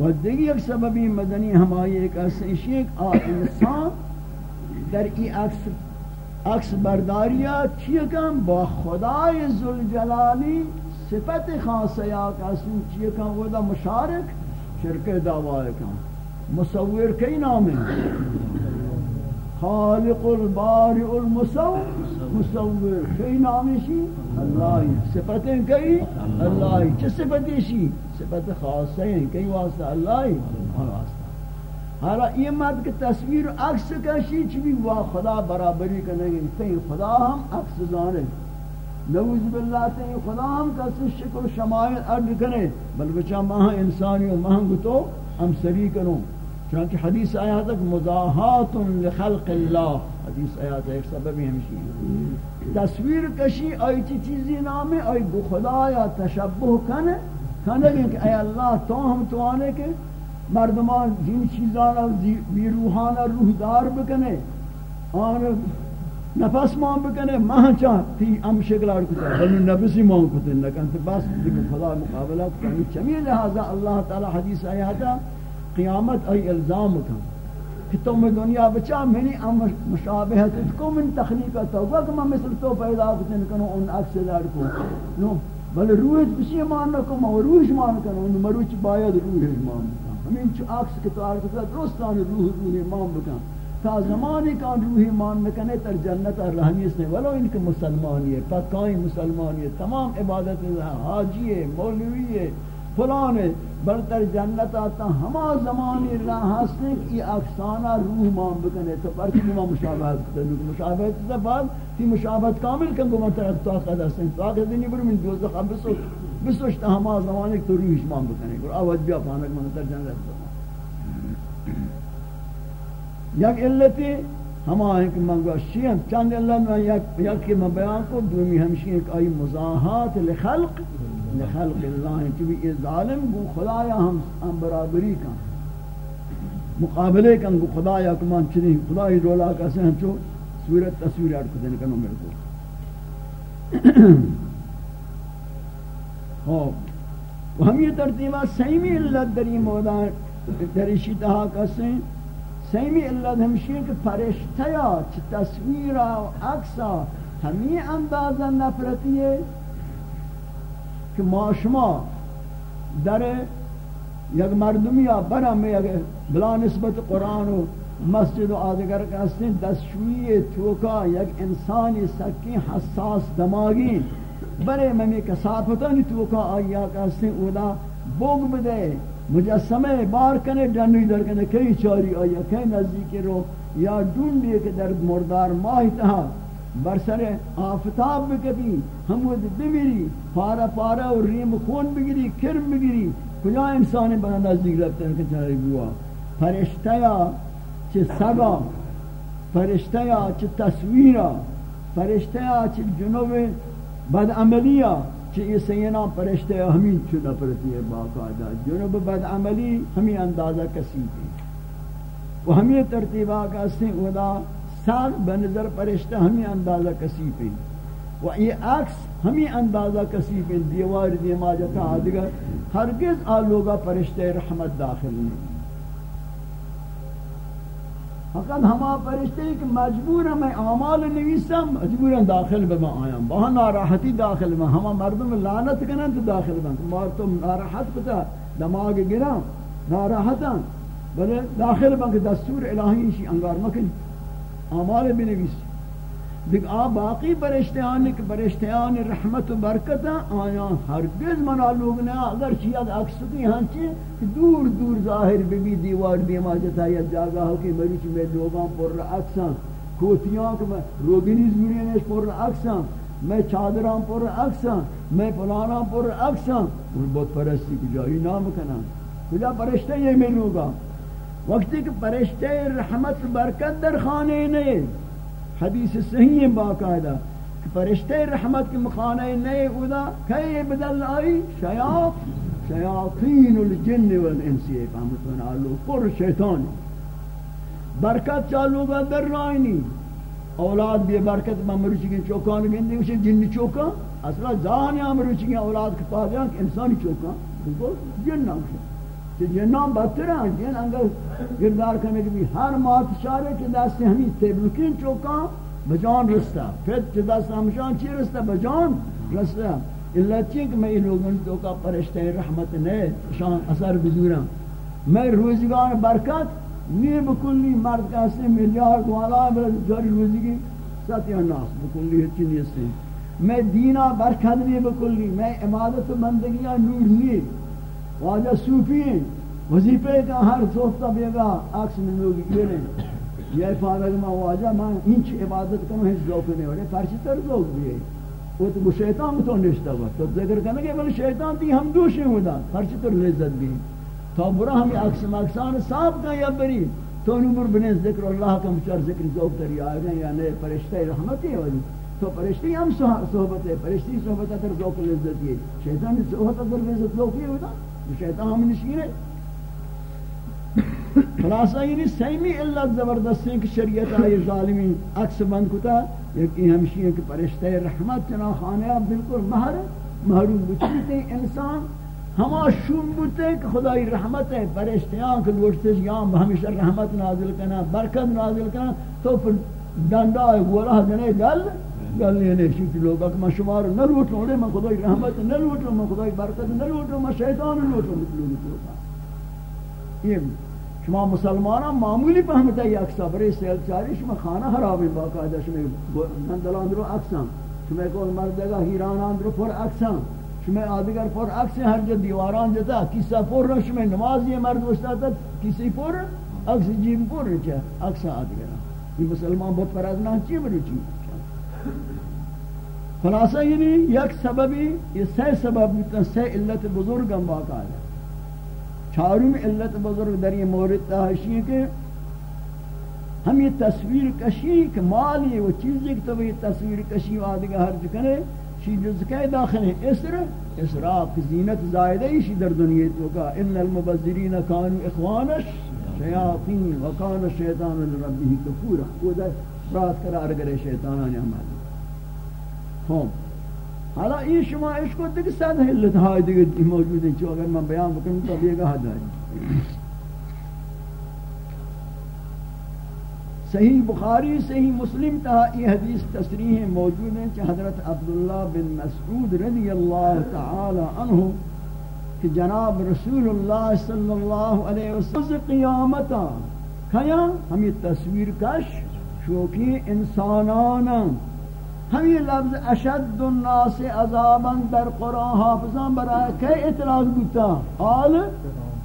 و دیگی یک سببی مدنی ہمائی ایک ایسی ایک آ انسان در ای اکثر عکس برداریا چیه کم با خدای ذوالجلالی صفت خاصه یا کسی چیه کم وہ مشارک شرک دعوی کم مصور کی نام ہے؟ خالق البارئ المصور. مصور کی نام شی؟ اللہ صفت کی اللہ چه صفت شی؟ صفت خاصه ہیں. کی واسطہ اللہ واسطہ حالا یہ مد کہ تصویر عکس کشی چوی وا خدا برابری کرنے گی تی خدا ہم عکس زانے۔ نعوذ باللہ تی خدا ہم کسی شکل شمائل ارد کرے بل بچا ماہ انسانی و ماہ گتو ہم سری کروں۔ چونکہ حدیث آیا تک مضاحات لخلق اللہ۔ حدیث آیا تک ایک سبب ہمشی تصویر کشی آئی چی چیزی نامے، آئی گو خدا یا تشبہ کنے۔ کنے کہ اے اللہ تو ہم تو آنے کے مردمان جن چیزانا بی روحانا روح دار بکنے آن نفس مان بکنے ماں چاہ تی ام شکلار کتا. بلو نفسی مان کتا. نکن تو بس دیکھ خدا مقابلہ کتا چمی لہذا اللہ تعالی حدیث آیاتا قیامت ای الزام کن. کہ تم دنیا بچا، منی ام مشابہت کو من تخلیقہ تو. کہ میں مثل تو پیدا کتن کنو ان عکس دار کو. نو، بل روح بسی مان کو ما روح مان کنو. مروچ باید روح مان. کنو ہمیں چو عکس کے تو عرض کرتا درستان روح روح ایمان بکن۔ تا زمانی کان روح ایمان بکنے تر جنت اور رحمیس نے، ولو ان کے مسلمانی ہے، پکائی مسلمانی ہے، تمام عبادت حاجی ہے، مولوی ہے فلان ہے جنت آتا، ہما زمانی راہ ہستے کہ یہ روح مان بکنے، تو پر کی ما مشابہت کرتے مشابہت سے بعد، تی مشابہت کامل کن کو من طرف طاقت ہستے ہیں طاقت نہیں برو من دوزخ اب بسوچ بسوشتا ہما زمانے تو رویش مان بکنے گو آواز بیا پانک منتر جنرت بکنے یک علتی، ہما ہے کہ من گوشی ہم چند اللہ میں یک کہ میں بیان کو، دومی ہمشی ایک آئی مزاحات لخلق لخلق اللہ چوی یہ ظالم گو خدایا ہم ہم برابری کا مقابلے کن گو خدایا کمان چنی۔ خدای رولا کسے ہم چو صورت تصویر اٹھ کنے کنو میرے کو۔ خوب۔ و ہم یہ ترتیبہ سیمی اللہ دری مودان دریشی تہا کسیں سیمی اللہ ہمشیر کہ فرشتیا چھ تصویرہ و عکسہ ہمیں اندازہ نفرتی ہے۔ کہ معاشما در یک مردمی برا میں یک بلا نسبت قرآن و مسجد و آدگر کسیں دستشوی توکا یک انسانی سکی حساس دماغی برے میں کسافتا نہیں تو کا آیا کہتے اولا بوگ بدے مجسمے بار کنے جنوی در کنے کئی چاری آیا کئی نزدیک رو یا ڈونڈی کہ در مردار ماہی تہا برسر آفتاب بکبی ہمود بمیری، پارا پارا اور ریم خون بگیری کرم بگیری۔ کجا انسان بنا نزدیک رفتے ہیں کہ چاری بوا فرشتیا چه سگا؟ فرشته یا چه تصویرا؟ فرشته یا چه جنوب بد عملیا چه یہ سینا فرشتے ہمیں چنا پرتی ہے باقاعدہ۔ جنوب بد عملی ہمیں اندازہ کسی تھی وہ ہمیں ترتیبہ کا سن ادا سال بنظر فرشتہ ہمیں اندازہ کسی پہ و یہ عکس ہمیں اندازہ کسی پہ دیوار دیما جتا آدگر ہرگز آلوگا فرشتے رحمت داخل نہیں فقط ہما فرشتے کہ مجبور میں اعمال نویسم، مجبور داخل بما آیام بہا ناراحتی داخل میں ہما مردم لعنت کنن تو داخل بند. مار تو ناراحت کتا دماغ گرا ناراحتا بلے داخل بند دستور الہی شی انگار مکن. اعمال بنویس دیکھ آ باقی برشتیان کہ برشتیان رحمت و برکت آیا ہرگز منا لوگ نے اگر چیز عکس کی ہنچے ہاں دور دور ظاہر بھی دیوار دیما جتا یا جاگا ہو کہ مریچ میں لوگاں پر عکساں کوتیاں کہ میں روگنی زوری نے پر عکساں میں چادراں پر عکساں میں فلاناں پر عکساں اور بہت پرستی کی جایی نام کنا کجا پرشتے یہ ملوگا وقتی کہ پرشتے رحمت برکت در خانے نہیں حدیث صحیح باقاعدہ کہ فرشتے رحمت کے مخانہ نئے ادا کئی بدل آئی شیاط، شیاطین الجن والانسی فهمتون آلو پر شیطان۔ برکت چالو گا در رائنی اولاد بھی برکت میں مروچی کی چوکان گندے اسے جن چوکا اصلا ذہن یا مروچی اولاد کے پاس جان کہ انسانی چوکا جن نام کہ جنان بدتر ہیں جن یعنی انگر گردار کرنے کے بھی ہر مات شارے کے دست ہمیں تیبلکین چوکاں بجان رستا پھر چھ دست ہمشان چی رستا بجان رستا اللہ چی کہ میں لوگوں تو کا پرشتہ رحمت نے شان اثر بزورا میں روزگار برکت نی بکلی مرد کا سے ملیار والا جاری روزی کی ساتھ یا ناس بکلی ہچی نیستے میں دینا برکت نی بکلی میں عبادت و بندگیاں نور نی واجہ صوفی ہیں۔ وظیفے کا ہر سوچتا صوفتا بیگا عکس میں لوگ گریں یہ فارغ میں واجہ، میں انچ عبادت کروں ہیچ ذوق نہیں ہوئے پرچی تر ذوق بھی ہے۔ وہ تو شیطان تو نشتا ہوا۔ تو ذکر کرنے کہ بل شیطان تی ہم دوشیں ہودا پرچی تر لذت بھی تو برا ہمیں عکس مکسان صاحب کا یا بری۔ تو نمبر بنے ذکر اللہ کا مچار ذکر ذوق تری آئے گئے، یا نئے پرشتہ رحمتی ہے تو پرشتی ہم صحبت ہے پرشتی صحبت ہے تر ذوق لذت ہے۔ شیطان صحبت ہے تر لذت ذوق یہ ہوتا شیطان ہم نشیر ہے خلاصہ یہ سیمی اللہ زبردست ہے کہ شریعت آئی ظالمین عکس بند کتا یکی ہمشی ہے کہ پرشتہ رحمت چنا خانیہ بالکل مہر محروم بچیتے انسان ہما شوم بوتے کہ خدای رحمت ہے پرشتیاں کہ لوٹتے یہاں ہمیشہ رحمت نازل کرنا برکت نازل کرنا تو پھر ڈنڈا ہے گولہ جنے گل گل نہیں ہے کہ لوگ کہ میں شمار نہ لوٹوں رے میں خدای رحمت نہ لوٹوں، میں خدای برکت نہ لوٹوں، میں شیطان نہ لوٹوں مثل لوٹوں یہ شما مسلمانان معمولی فهمتا ہے اکسا برای سیل چاری، شما خانہ خرابی باقاعدہ شما نندلان درو اکسان شما کول مردگا ہیرانان درو پر اکسان شما آدگر پر اکس ہر جو دیواران جتا کسا پر رو شما نمازی مرد وشتا تا کسی پر اکس جیم پر رچا اکسا آدگر یہ مسلمان بہت پرازنا چی بروچی خلاصہ یعنی یک سببی، یہ سی سبب بودتا سی علت بزرگ ہم واقع ہے۔ چارم علت بزرگ در یہ مورد تحشی ہے کہ ہم یہ تصویر کشی کہ مالی و چیزی کہ تو یہ تصویر کشی و آدھگا حرج کرے، شی جزکے داخل ہے اسر اسراف زینت زائدہ ہی شی در دنیا تو کا۔ ان المبذرین کانو اخوانش شیاطین و کان شیطان لربی کفورا وہ در رات قرار گرے شیطانان عمل ہم حالا یہ شما اس کو دیکھ صد حلت ہائی دیکھ موجود ہیں چو اگر میں بیان بکنوں تو یہ گاہ داری صحیح بخاری صحیح مسلم تہا یہ حدیث تصریح موجود ہیں کہ حضرت عبداللہ بن مسعود رضی اللہ تعالی عنہ کہ جناب رسول اللہ صلی اللہ علیہ وسلم قیامتا کھیا ہم یہ تصویر کش شوکی انسانانا ہمیں لفظ اشد الناس عذابا در قرآن حافظان برای کہ اطلاق بتا آل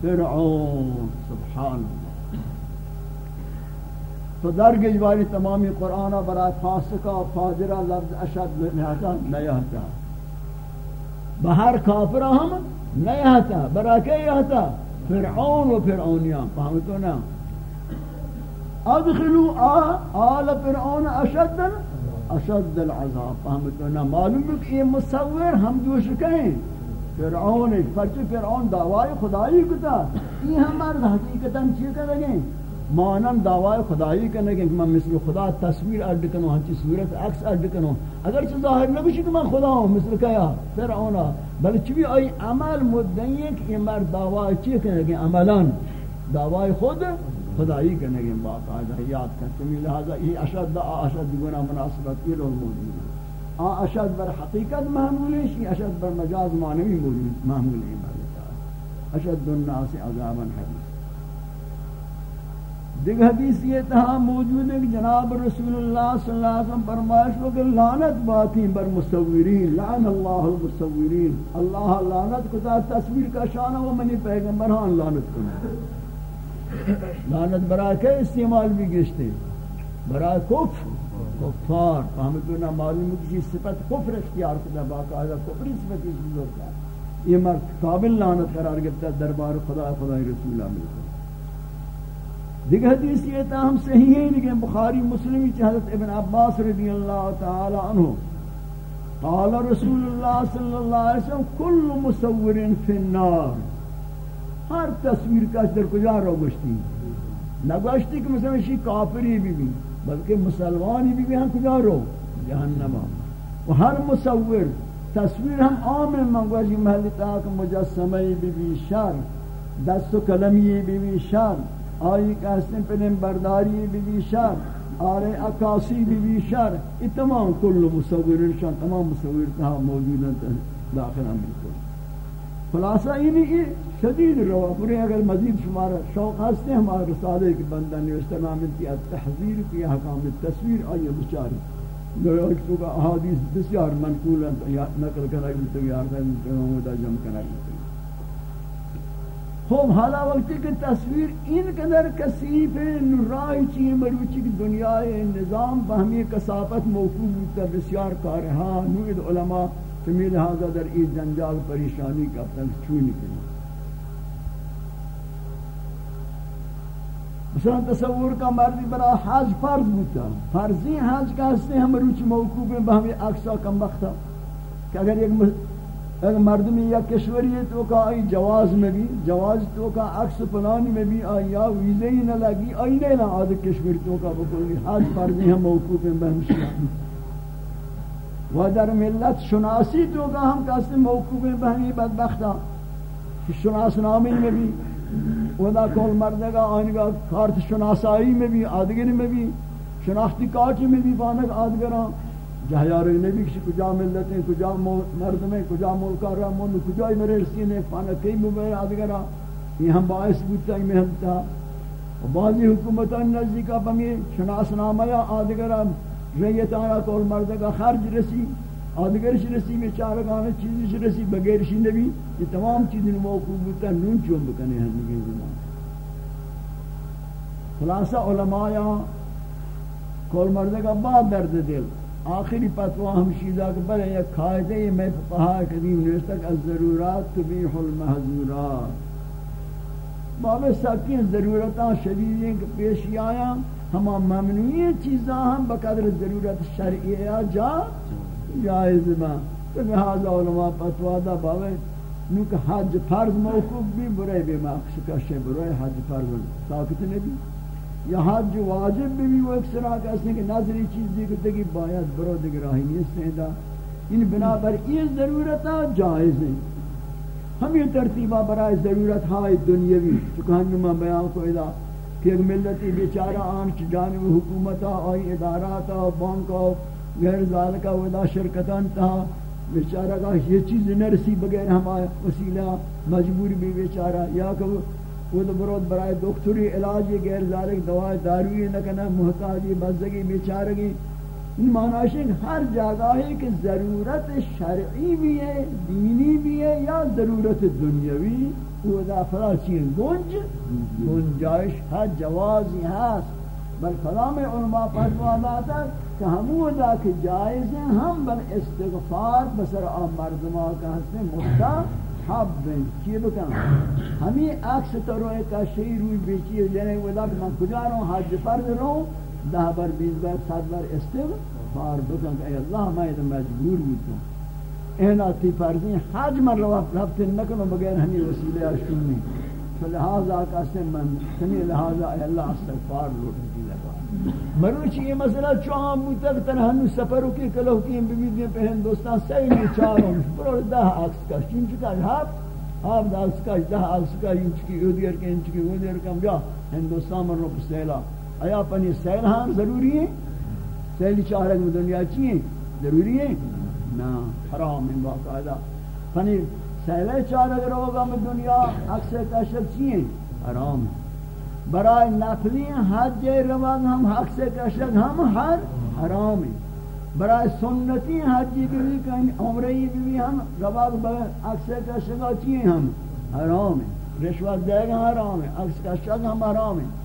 فرعون. سبحان اللہ. تو در گجواری تمامی قرآن برای فاسقہ فاجرہ لفظ اشد نہتا نیہتا بہر کافرہ ہم نیہتا برای کہ یہتا فرعون و فرعونیان. فهمتو نا؟ ادخلوا آل فرعون اشد اشد العذاب۔ فهمتنا معلوم ہے کہ یہ مصور ہم دوش کہیں فرعون پرچ فرعون دعوی خدائی کتا یہ ہمارا حقیقتا چیز کر لگیں مانم دعوی خدایی کنه که من مثل خدا تصویر ارد کنم همچی صورت عکس ارد کنم اگر چه ظاهر نبشه که من خدا هم مثل کیا؟ فرعونا بل چوی آی عمل مدنیه که این مرد دعوی چی کنه که عملان دعوی خود خدایی کنه که باقاعده یاد کن چمی لحاظا یہ اشد اشد گناہ مناسبت یہ رول موجود ہیں ہے اشد بر حقیقت محمول ہے اشد بر مجاز معنوی موجود محمول ہے اشد الناس عذابا حدیث. دیکھ حدیث یہ تہا موجود ہے کہ جناب رسول اللہ صلی اللہ علیہ وسلم فرمائش ہو کہ لعنت باتی بر مصورین، لعن اللہ المصورین. اللہ لعنت کتا تصویر کا شانہ و منی پیغمبر ہاں لعنت کنا لعنت برای کے استعمال بھی گشتے برای کفر کفار فہمتونا معلوم ہے کسی صفت کفر اختیار کتا باقاعدہ کفری صفت اس بزرگ کا یہ مرد قابل لعنت قرار گفتا دربار خدا خدا رسول اللہ دیگر حدیث یہ تاہم صحیح ہے لیکن بخاری مسلمی چی حضرت ابن عباس رضی اللہ تعالی عنہ قال رسول اللہ صلی اللہ علیہ وسلم کل مصور فی النار ہر تصویر کا در کجا رو گشتی۔ نگوشتی کہ مثلا شی کافری بھی بھی، بلکہ مسلمانی بھی بھی ہم کجا رو جہنمہ و ہر مصور تصویر ہم عام منگوشی جی، محلی تاک مجسمہ بھی بھی، شر۔ دست و کلمی بھی بھی، شر۔ آئی کہستیں پنن برداری بھی بھی، شر۔ آرے اکاسی بھی بھی، شر۔ یہ تمام کل مصور شان تمام مصور تہا موجود ہیں۔ داخل امریکہ خلاصہ یہ نہیں کہ شدید روا، پورے اگر مزید شمارا شوق ہستے ہیں، ہمارے رسالے کے بندہ نے نام کی تحذیر کی حکام تصویر آئی بچاری۔ جو ایک تو کا احادیث بسیار منقول ہیں نقل کرائی تو یار ہے جمع کرائی خوب، حالا وقتی کہ تصویر ان قدر کثیف ہے راہ چیئے مروچی کی دنیا نظام بہمی کسافت موقوب ہوتا، بسیار کارہا، نوید علماء تمہیں لہذا در ای جنجال پریشانی کا تک چھوئی نکلی مثلا تصور کا مردی برا حج فرض بوتا۔ فرضی حج کا ہستے ہم روچ موقوب ہیں، بہمی اکسا کم وقتا کہ اگر ایک اگر مردمی یا کشوری ہے تو کا آئی جواز میں بھی، جواز تو کا عکس پلانی میں بھی آئی، یا ویزے ہی نہ لگی، آئی نہیں نہ آدھ کشوری تو کا بکلی حاج پردی ہم موقوف ہیں بہمشی و در ملت شناسی تو کا ہم کہتے موقوف ہیں بہمی بدبختہ شناس نامی میں بھی ودا کول مردگا آئینگا کارت شناسائی میں بھی، آدگر میں بھی شناختی کارچ میں بھی بانک آدگران جہیار نبی کسی کجا ملتیں کجا مردمیں کجا ملکا رہا من کجای میرے رسینے پانا کئی مبیر آدگرہ یہ ہم باعث بودتا ہی محلتا و بعضی حکومتان نزدیکا بمی شناس نامیا آدگرہ ریت آیا کول مردگا خرج رسی آدگرش رسی، میں چارگانا چیزش رسی بغیرشی نبی یہ تمام چیزیں موقع بودتا نون چون بکنے ہیں نگی زمان خلاصہ علماء کول مردگا بعد درد دل۔ آخری فتوہ ہمشیدہ کہ بلے یک قائدہ میں فقہا قدیم نوشتک از ضرورات تبیح المحضورات۔ باب ساکین ضرورتاں شدیدیں کہ پیشی آیا ہما ممنوعی چیزاں، ہم بقدر ضرورت شرعی جا جائز ما تو لہذا علماء فتوہ دا باوے، نوک حج فرض موقوف بھی، برے بے ماکش کشے برے حج فرض ساکت نبی. یا حج واجب بھی بھی وہ ایک سرا کہتے ہیں کہ نظری چیز دی کہ کہ باید برو دیگر راہی نہیں سیدہ ان بنابر یہ ضرورتہ جائز ہیں. ہم یہ ترتیبہ برای ضرورت ہائی دنیاوی چکہ ہم میں بیان کو ادا کہ ملتی بیچارہ آن کی جانب حکومتا آئی اداراتا بانکا غیر ذالکا ودا شرکتان تا، بیچارہ کا یہ چیز نرسی بغیر ہم وسیلہ مجبور بھی بیچارہ، یا کہ خود برود برای دکتری علاج، یہ غیر ذالک دوائی داروی نکنا محتاجی، بزدگی، بیچارگی۔ این معنی ہے ہر جگہ ہے کہ ضرورت شرعی بھی ہے، دینی بھی ہے، یا ضرورت دنیاوی وہ دا فلا چیز گنج، گنجائش ہے جوازی ہے بل کلام علماء فتوا داتا کہ ہمو دا کہ جائز ہیں، ہم بل استغفار بسر آم مردمہ کا حسن مفتہ حب چی بکن؟ ہمیں عکس تو روئے کا شئی روی بیچی جنے ودا کہ من کجا رہوں حج فرد رہوں دہ بار بیس بار سات بار استو فار بکن۔ کہ اے اللہ، میں مجبور بیتوں اینا تی فرضی حج من روا رفت نکنو بغیر ہمیں وسیلے اشکنی فلہذا کہتے من سمی لہذا اے اللہ استغفار لوٹ مروچ یہ مسئلہ چوہاں بوتک تن ہنو سفرو کی کلو کی بیدیں پہ ہندوستان سیلی چاروں برو دہ آکس کا چین چکا ہاپ آپ ہاں، دہ آکس کا دہ آکس کا انچ کی اودیر کے انچ کی اودیر کم۔ جا ہندوستان من رو سیلا آیا پنی سیل ہاں ضروری ہے سیلی چارک میں دنیا چیئے ضروری ہے نا حرام ان باقاعدہ پنی یعنی سیلی چارک روگا میں دنیا اکثر کشت چیئے؟ حرام۔ ہے برای نفلی حج روان ہم حق سے کشد ہم ہر حرام۔ ہیں برای سنتی حجی بھی کہیں عمرہی بھی ہم روان بغیر حق سے کشد چیئے ہم؟ حرام۔ ہیں رشوت دے گا حرام۔ ہے عکس کشد ہم حرام۔ ہیں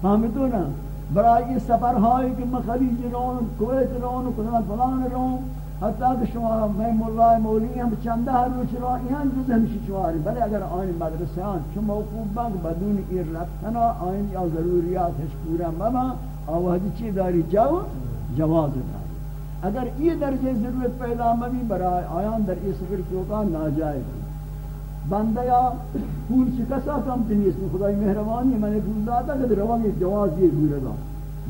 فهمتو نا برای یہ سفر ہائی کہ مخلیج رون، کویت رون فلان رون حتی کہ شما میں مولا مولی ہم چندہ ہر روچ رو ایہاں جز ہمشی چواری بلے اگر آئین مدرسے آن چون موقوب بانک بدون ایر رفتنا آئین یا ضروریات ہش پورا مبا آوہدی چی داری؟ جاو جواز داری. اگر یہ درجہ ضرورت پیدا مبی، برای آیان در اس سفر چوکا ناجائز بندہ یا پول چکسا کم تنیس خدای مہربانی میں نے پول داتا کہ روانی جواز یہ گورگا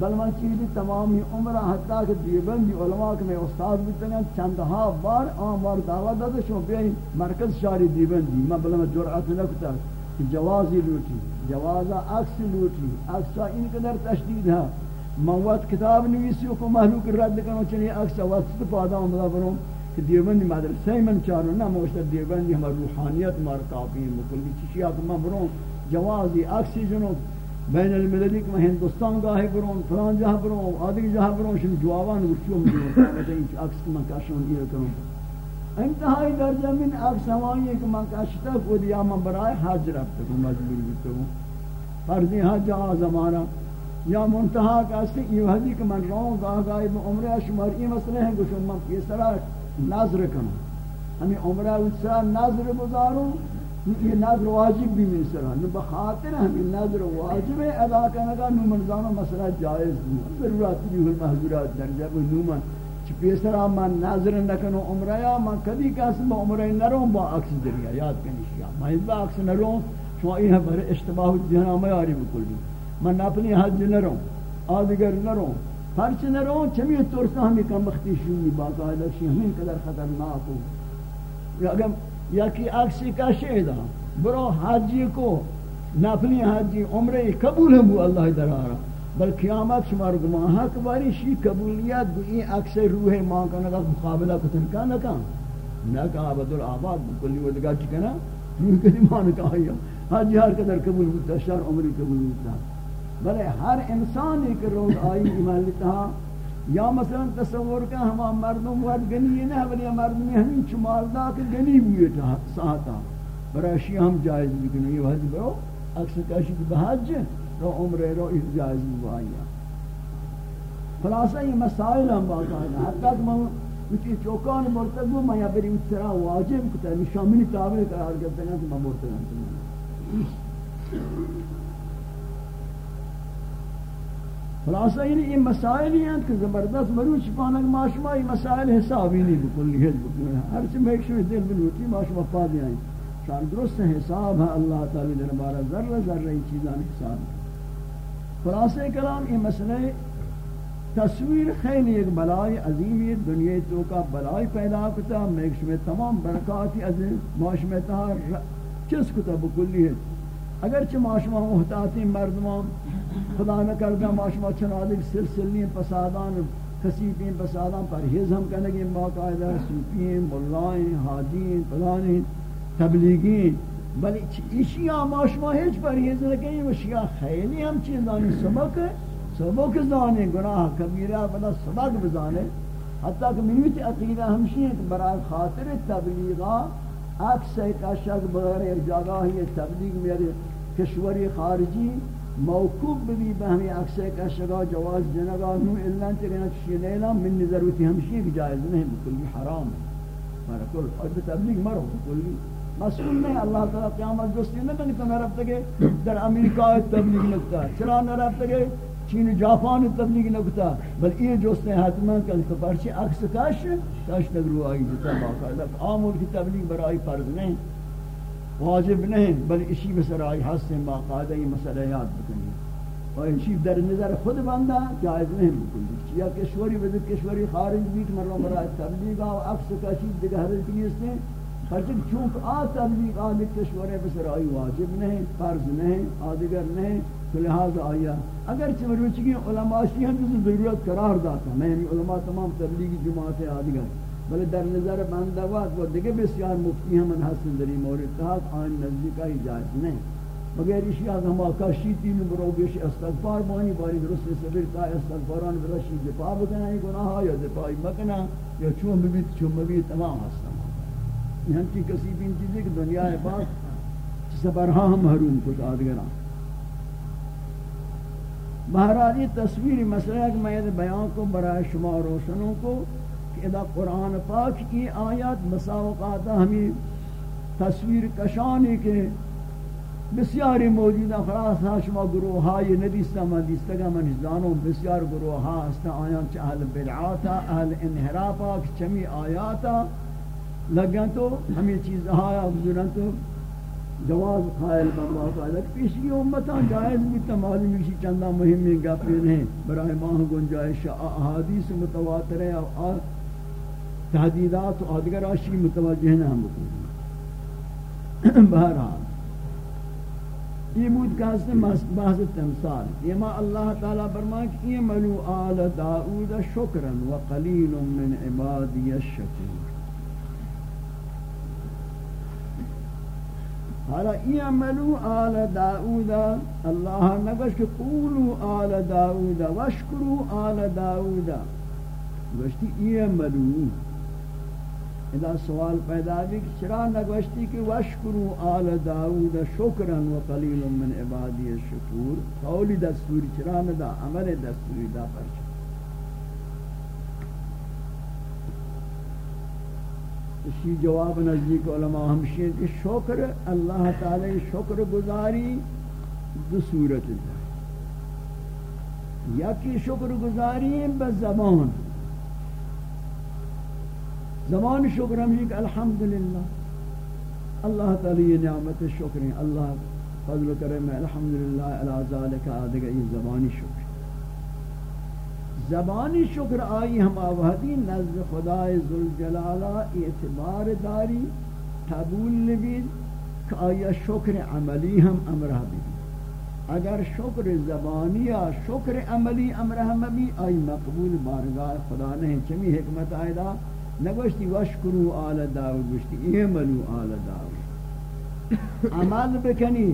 بل من چیزی تمامی عمرہ حتی کہ دیوبندی علماء کے میں استاد بیتے ہیں چندہا بار آن بار دعوت داتا شو بیئی مرکز شاری دیوبندی. من بلا میں جرعت نکتا کہ جوازی لوٹی جوازا عکس لوٹی عکسا ان قدر تشدید ہے من وقت کتاب نویسی کو محلوک رد کنو چنی عکس وقت پادا آمدہ بروں کہ دیوبندی مدرسے من چارو نا موشتر دیوبندی ہمار روحانیت مار کافی مکلی چیشی آکو من بروں جوازی عکسی جنوب. بین المللی کہ ہندوستان گاہی برون، فلان جہاں برون آدھگی جہاں برون شن جوابان گرچوں برون. کہتے ہیں عکس کہ من کاشون یہ کروں انتہائی درجہ من عکس ہمائی ہے کہ من کاشتا کو دیا من برائے حج رفت کو مجبور بیتے ہوں فرضی حج آ زمانہ یا منتہا کہتے ہیں یہ حدی کہ من رہوں گاہ گاہی میں عمرہ شمار یہ مسئلہ ہے کہ من پیسرہ نظر کروں ہمیں عمرہ اچھا نظر گزاروں یہ نظر واجب بھی من سرا. نو بخاطر ہم نظر واجب ادا کرنے کا نو منظانو مسئلہ جائز نہیں ضرورت بھی ہو محضورات درجہ بھی نو من چی پیسرا من نظر نکنو عمرہ یا من کدی کسی با عمرہ نرون با عکس دریا یاد کنی شیا من با عکس نرون شما این بر اشتباه جہنا میاری بکل بھی من اپنی حج نرون آدگر نرون پرچ نرون چمی ترسا ہمی کم بختی شونی باقاعدہ شی. ہمیں قدر خطرناک ہو اگر یا کی عکسی کا شہدہ برو حاجی کو نفلی حاجی عمرے قبول ہم اللہ درارا. بل قیامت شمار گماہ حق باری شی قبولیت گو این عکس روح ماں کا نگا مقابلہ کتن کا نکا. نکا عبد العباد بکلی ودگا چکنا روح کدی ماں نکا آیا. حاجی ہر قدر قبول ہوتا، شر عمری قبول ہوتا. بلے ہر انسان ایک روز آئی ایمان لیتا یا مثلا تصور کا ہما مردم ود گنی نہ، ولی مردم ہمیں چمال دا کہ گنی ہوئے تھا ساعتا براشی ہم جائز بکنے یہ حج برو اکثر کاشی بحج رو عمر رو اس جائز بوایا خلاصہ یہ مسائل ہم باقاعدہ حتی کہ میں کچھ چوکان مرتب ہوں، میں بری اترا واجب کتا ہے شاملی تابع قرار کرتے ہیں کہ میں مرتب ہوں۔ خلاصہ یعنی یہ مسائل ہیں کہ زبردست مروچ پانک ماشما یہ مسائل حسابی نہیں بکلی ہے ہر چی میں ایک دل بلوٹی ماشما پا دیا ہے شان درست حساب ہے، اللہ تعالی دربارہ ذرہ ذرہ یہ چیزان حساب خلاصہ کلام یہ مسئلہ تصویر خیلی ایک بلائی عظیمی دنیا تو کا بلائی پیدا کتا، میں میں تمام برکاتی عظیم معاشمہ تہا چس کتا بکلی ہے اگرچہ معاشمہ محتاطی مردمان خدا نہ کردہ معاشمہ چنادک سلسلین پسادان کسیفین پسادان پرہیز ہم کہنے گے باقاعدہ سوپین ملائیں حاجین پلانین تبلیغین، بلی اشیاء معاشمہ ہیچ پرہیز لکیں وہ شیعہ خیلی ہم چیز دانی سبق سبق دانے گناہ کبیرہ، بلا سبق بزانے، حتیٰ کہ منویت عقیدہ ہمشی ہیں کہ برای خاطر تبلیغا اکس کا شک بغیر جگہ ہی تبلیغ میرے کشوری خارجی موقوف بھی بہمی اکسے کا شگا جواز جنگا. نو اللہ چکنا چشی نیلا من نظروتی ہمشی ایک جائز نہیں بکلی حرام. مارا کل اور تبلیغ مرو، کلی. مسئول نہیں اللہ تعالی قیامت دوستی نہ کہ تم رب تگے در امریکہ تبلیغ نکتا چرا نہ رب تگے چین جاپان تبلیغ نکتا، بل یہ جوست نے حتما کہ تو پرچے عکس کاش کاش نگرو آئی جتا باقاعدہ عام کی تبلیغ برائی فرض نہیں واجب نہیں بل اسی بسر آئی حسن باقاعدہ یہ مسئلہ یاد بکنی اور اسی در نظر خود بندہ جائز نہیں بکنی یا کشوری بدو کشوری خارج بیت مرہ مرہ تبلیغ و عکس کاشی دیگر حضرت کیس نے خرچک چونکہ آ تبلیغ آدھ کشور بسر آئی واجب نہیں، فرض نہیں آدگر نہیں، تو لہذا آیا۔ اگر چمروچی کی علماء شیئن جس ضرورت قرار داتا، میں یعنی علماء تمام تبلیغی جماعت آدگر بلے در نظر بندوات و دیگه بسیار مفتی ہم حسن دری مورد تحت آن نزدیک آئی جائز نہیں۔ مگر اسی از ہم آکاشی تین برو بیش استغفار بانی باری درست سبیر تا استغفاران برشی دفاع بکنا گناہ یا دفاعی مکنا یا چون ببیت چون ببیت تمام ہستم یہ ہم کی کسی بھی چیزیں کہ دنیا ہے پاس سبرہاں ہم حروم کچھ آدگران بہرحال یہ تصویری مسئلہ ہے کہ میں بیان کو برای شما روشنوں کو کہ ادا قرآن پاک کی آیات مساوقات ہمیں تصویر کشانی کے بسیاری موجود ہیں خلاص ہاں شما گروہ ہائی ندیستا من دیستا گا من ازدانوں بسیار گروہ ہاں ہستا آیان چا اہل بدعاتا، اہل انحرافا، چمی آیاتا۔ لگن تو، ہمیں چیز آیا بزرن تو جواز قائل بابا قائل پیشگی امتان جائز بھی تمالی مکشی چندہ مہمی گپی نہیں برای ماہ گنجائش احادیث متواتر ہے اور تحدیدات و آدگر آشی متوجہ نہ ہم بکنی بہرحال، یہ بود کا حسن بحث تمثال۔ یہ ما اللہ تعالیٰ فرمائے کہ یہ ملو آل داود شکرا و قلیل من عبادی الشکور حالا ای عملو آل داود اللہ نگوش کہ قولو آل داود وشکرو آل داود گوشتی ای عملو. اذا سوال پیدا بھی کہ چرا نگوشتی کہ وشکرو آل داود شکرا و قلیل من عبادی الشکور قولی دستوری چرا ندا؟ عمل دستوری دا پرچا. اسی جواب نزدیک علماء ہمشین کہ شکر اللہ تعالی شکر گزاری دو صورت ہے۔ یا کہ شکر گزاری بزبان زمان۔ شکر ہم کہ الحمدللہ۔ اللہ تعالی یہ نعمت شکر ہیں۔ اللہ فضل کرم الحمدللہ علی ذالک آدھگا یہ زبانی شکر۔ زبانی شکر آئی ہم آوہدی نزد خدای ذوالجلالہ اعتبار داری قبول نبید کہ آیا شکر عملی ہم امرہ بھی اگر شکر زبانی یا شکر عملی امرہ بھی آئی مقبول بارگاہ خدا نہیں چمی حکمت آئیدہ نگوشتی وشکرو آل داود گوشتی ایملو آل داود عمل بکنی۔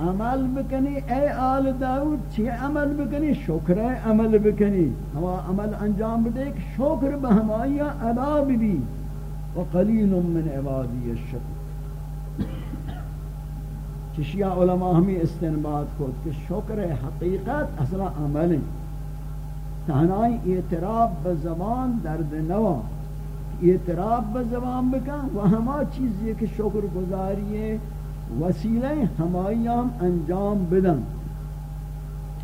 عمل بکنی، اے آل داود چی عمل بکنی؟ شکر عمل بکنی. ہوا عمل انجام بدے کہ شکر بہمائی ادا بھی وقلیل من عبادی الشکر. چشیہ علماء ہمیں استنباد کو کہ شکر حقیقت اصلا عمل ہے. تہنائی اعتراف بزبان درد نوا. اعتراف بزبان بکن و ہما چیز یہ کہ شکر گزاری ہے وسیلہ ہمایام انجام بدن۔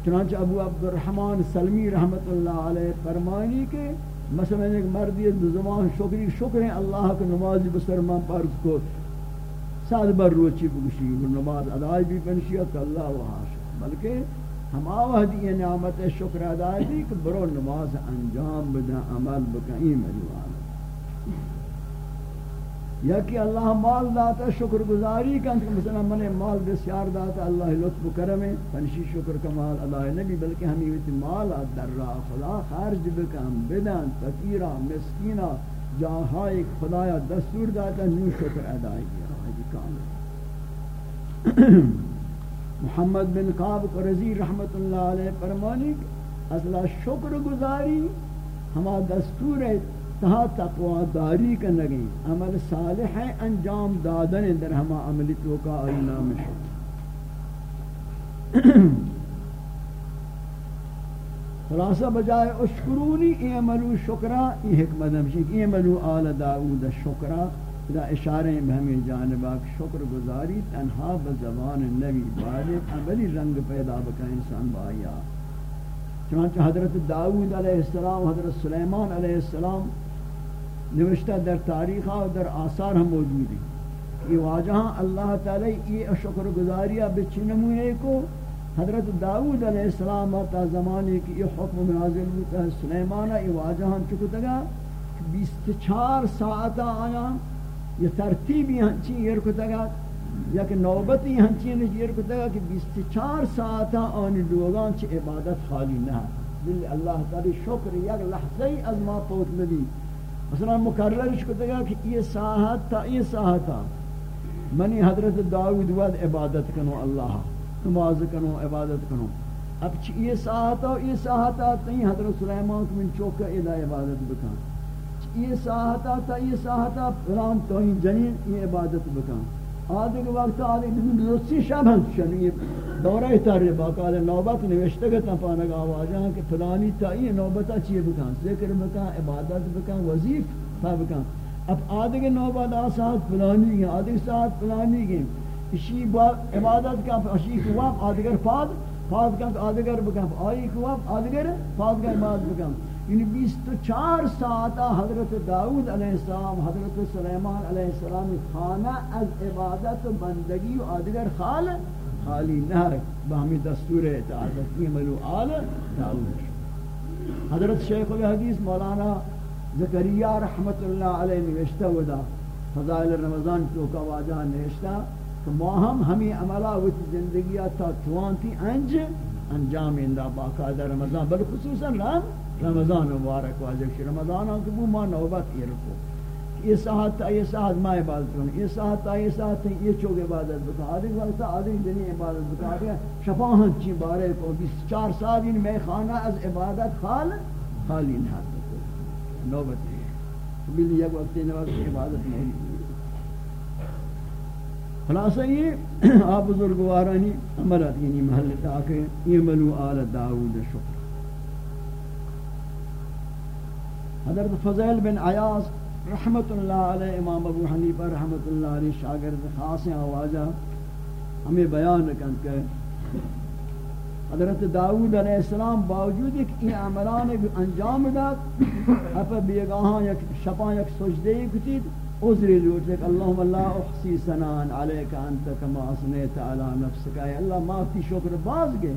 چنانچہ ابو عبد الرحمن سلمی رحمت اللہ علیہ فرمانی کہ مثلا ایک مردی زمان شکری، شکر ہیں اللہ کے نمازی بسر من پرز کو سال بر روچی بگشی، نماز ادائی بھی پنشی پنشیت اللہ و حاشا بلکہ ہم آوہدی یہ نعمت شکر ادائی بھی کہ برو نماز انجام بدن عمل بکن مجوان یا کہ اللہ مال داتا شکر گزاری کن کہ مثلا من مال بسیار داتا اللہ لطف کرم پنشی شکر کا مال اللہ نبی، بلکہ ہمیں ویتی مال در راہ خدا خارج بکن، بدن، فقیرہ، مسکینہ جاہائی خدایا دستور داتا نو شکر ادائی کیا محمد بن قاب قرزی رحمت اللہ علیہ فرمانی اصلا شکر گزاری ہما دستور ہے تہا تقوی داری کا نگی عمل صالح ہے انجام دادن در ہما عملی تو کا آئی نام شد خلاصہ بجائے، اشکرونی اعملو شکرا یہ حکمت ہمشی کہ اعملو آل داود شکرا دا اشارے ہیں بہمی جانبا شکر گزاری، تنہا بزبان نبی بارد عملی رنگ پیدا بکا انسان بایا چنانچہ حضرت داود علیہ السلام، حضرت سلیمان علیہ السلام نوشتہ در تاریخہ و در آثار ہم موجود ہیں۔ یہ واجہاں اللہ تعالی یہ شکر گزاریہ بچی نمونے کو حضرت داود علیہ السلام تا زمانے کی یہ حکم نازل ہوتا ہے۔ سلیمانہ یہ واجہاں چکو تگا بیست چار ساعتہ آیا یہ ترتیبی ہنچی یہ کو تگا، یا کہ نوبتی ہنچی یہ کو تگا کہ بیست چار ساعتہ آنی لوگان چی عبادت خالی نہ۔ بل اللہ تعالی شکر یک لحظی از ما پوت نبی مثلا مکررش کو تگا کہ یہ ساحت تا یہ ساعتہ منی حضرت داود ود عبادت کنو اللہ، نماز کنو، عبادت کنو۔ اب چی یہ ساعتا یہ ساعتا تین حضرت سلیمان کو من چوکا الہ عبادت بکان یہ ساعتا تا یہ ساعتا پرام توہین جنین، یہ عبادت بکان آدھے کے وقت آدھے درستی شب ہم شن دورہ تاری باقا نوبت نوشتگتا پانک آوازاں کہ پلانی تا یہ نوبتا چیئے بکان، ذکر بکان، عبادت بکان، وظیف تا بکان۔ اب آدھے کے نوبت آسات پلانی گئے آدھے ساعت پلانی گئے اسی عبادت کا اشی کو آدگر فاد فاد کا آدگر بکم آئی کو آدگر فاد کا عبادت بکم یعنی بیست چار ساعت حضرت داود علیہ السلام، حضرت سلیمان علیہ السلام خانہ از عبادت و بندگی و آدگر خال خالی نہ بہمی دستور اطاعت ملو آل داود حضرت شیخ الحدیث مولانا زکریہ رحمت اللہ علیہ نوشتہ ودا، فضائل رمضان چوکا واجہ نوشتہ کہ ما ہمیں عملہ وچ زندگی تا توانتی انج انجام اندا باقاعدہ رمضان بل خصوصا رم رمضان مبارک واجب شی. رمضان ہاں کہ وہ ما نوبت یہ رکو. یہ ساعت تا، یہ ساعت ما عبادت کروں یہ ساعت تا، یہ ساعت یہ چوگ عبادت بتا آدھے وقت آدھے دنی عبادت بتا آدھے شفاہن چی بارے کو بیس چار سال ان میں خانہ از عبادت خال، خالی نہ نوبت ہے. بلی یک وقت نوبت عبادت نہیں خلاصہ یہ، آپ بزرگوارانی عملت یعنی محل تاکہ یملو آل داود شکر. حضرت فضیل بن عیاض رحمت اللہ علیہ، امام ابو حنیفہ رحمت اللہ علیہ شاگرد خاص آوازہ ہمیں بیان کن کہ حضرت داود علیہ السلام باوجود ایک این عملان انجام داد، اپا بیگاہاں یک شپاں یک سجدے کتید عذری لوٹ لك اللهم لا احصي ثناء عليك انت كما اثنيت على نفسك اي الله ما في شکر، باز گئے۔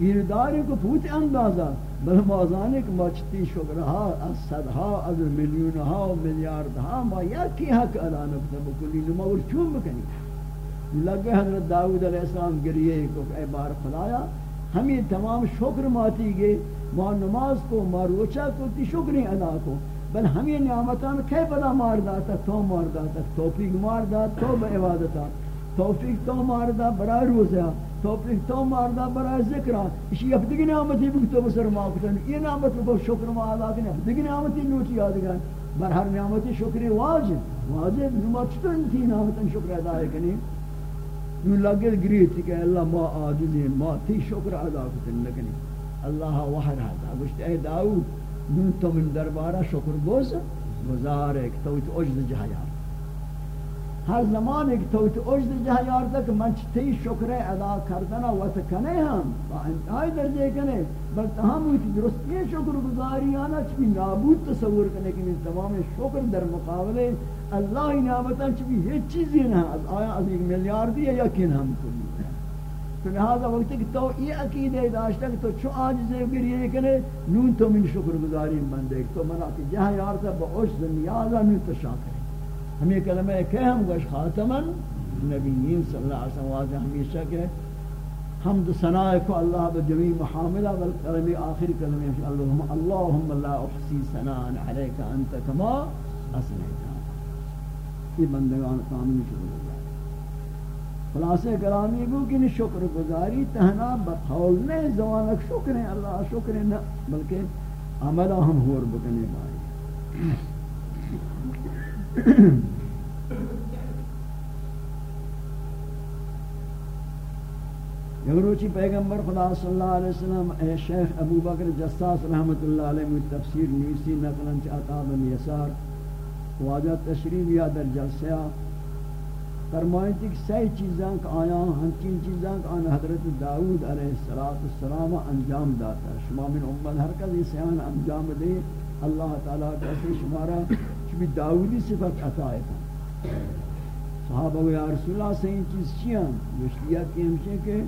گیرداری کو پوت اندازہ۔ بل موازانے کہ مچتی شکر ہا از صدہا، از ملیون و ملیارد ما یکی حق ادا نکتا بکلی نما اور چون بکنی. لگے حضرت داود علیہ السلام گریے کو اے بار خدایا، ہمیں تمام شکر ماتی گئے، ما نماز کو، ما روچا کو، تی شکری ادا کو. بل ہمیں نعمتان کی بلا مار داتا، تو مار داتا، توفیق مار داتا تو با عبادتا. توفیق تو مار دا برای روزہ. توفیق تو ماردا برای ذکرہ اسی اب دیگی نعمتی بکتو بسر ما کتن یہ نعمت کو شکر ما آدھا کنے دیگی نعمتی نوٹی آدھگا بر ہر نعمتی شکر واجب واجب نما چطور انتی نعمتن شکر ادا کنی نو لگے گریتی کہ اللہ ما آجزی ما تی شکر ادا کتن لکنی اللہ وحر حدا گوشت اے داود دون تو من دربارہ شکر گوز گزار ایک تویت اجد جہیار ہر زمان ایک تویت اجد جہیار تک من تی شکر ادا کردنا و تکنے ہم با انتہائی درجے کنے بل تہم ہوئی درست یہ شکر گزاری آنا چکی نابود تصور کنے کہ من تمام شکر در مقابلے اللہ نعمتاں چکی ہیچ چیزی نہ آیا از ایک ملیاردی ہے یقین ہم کلی تو لہذا وقت کہ تو یہ عقیدہ داشتا کہ تو چو آجزے گریے کنے نون تو من شکر گزاری بندے تو منا کہ جہاں یارتا با عشد نیازا نون تو شاکرے ہمیں کلمہ کہ ہم گوش خاتمن نبیین صلی اللہ علیہ وسلم واضح ہمیشہ کہ حمد سناء کو اللہ بجمی محاملہ والکلمی آخر کلمہ اللہم اللہم لا احسی سناء علیکہ انت کما اسنیتا یہ بندگان کامل شکر گزاری خلاصہ کلامی گو کہ شکر گزاری تہنا بقول نے زوانک شکر ہے، اللہ شکر نہ، بلکہ عملہ ہم ہور بکنے بائی روچی پیغمبر خدا صلی اللہ علیہ وسلم، اے شیخ ابو بکر جساس رحمت اللہ علیہ میں تفسیر نویسی نقلن چی عطا بن یسار، واجہ تشریف یا در جلسیہ فرمائیں کہ سی چیزاں کا آیا، ہنچین چیزاں کا آن حضرت داود علیہ السلام انجام داتا شما من امت، ہر کل سیان انجام دے، اللہ تعالیٰ کا اثر شمارا چبی داودی صفت عطا ہے۔ صحابہ یا رسول اللہ سے ان چیز چیاں مشتیات کی ہمشہ کہ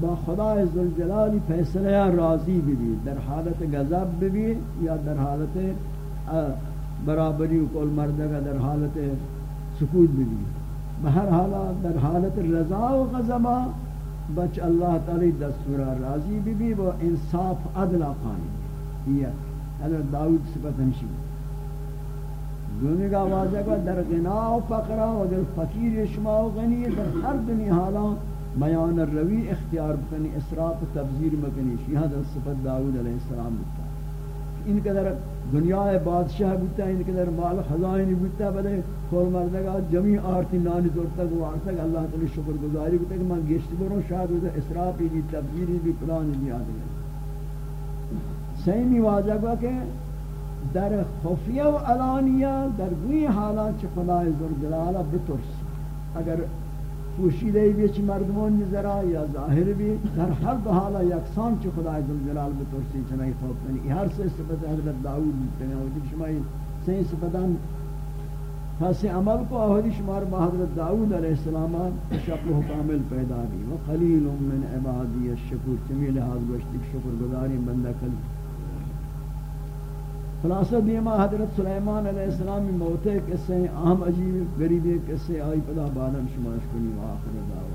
با خدا عزالجلالی فیصلہ راضی بھی در حالت غضب بھی یا در حالت برابری و کل مردگا در حالت سکوت بھی بہر حالات در حالت رضا و غضبا بچ اللہ تعالی دستورا راضی بھی بھی وہ انصاف عدل قائم یہ حضرت داود صفت ہمشی۔ دونی کا واضح کا در غنا و فقرہ و در فقیر شما و غنی در ہر دنی حالات بیان الروی اختیار بکنی، اسراف تبذیر مکنی شہاد صفت داود علیہ السلام بتا ان قدر دنیا بادشاہ بتا ان قدر مال خزائن بتا بلے کول مردگا جمی آرتی نانی دورتا کو آرتا کہ اللہ تعالی شکر گزاری بتا کہ میں گشت بروں شاید ہوتا اسرافی بھی تبذیری بھی پلانی بھی آدھے سیمی واجہ گا کہ در خفیہ و علانیہ در دوی حالات چھ خدا عزوجلالہ بترس. اگر پوشیدہ بھی چھ مردمان نظرہ یا ظاہر بھی در ہر دو حالا یکسان چھ خدا عزوجلال بترسی چنائی خوف کنی. ہر سے صفت حضرت داود ملتنی ہوتی شمائی سین صفتان حسی عمل کو آہدی شمار با حضرت داود علیہ السلام شکل و کامل پیدا بھی وقلیل من عبادی الشکر چمی لحاظ گوشتی شکر گزاری بندہ کل خلاصہ دیما حضرت سلیمان علیہ السلام موتے قصے اہم عجیب غریب قصے آئی پدا بعدم شماش کنی و آخر دعوات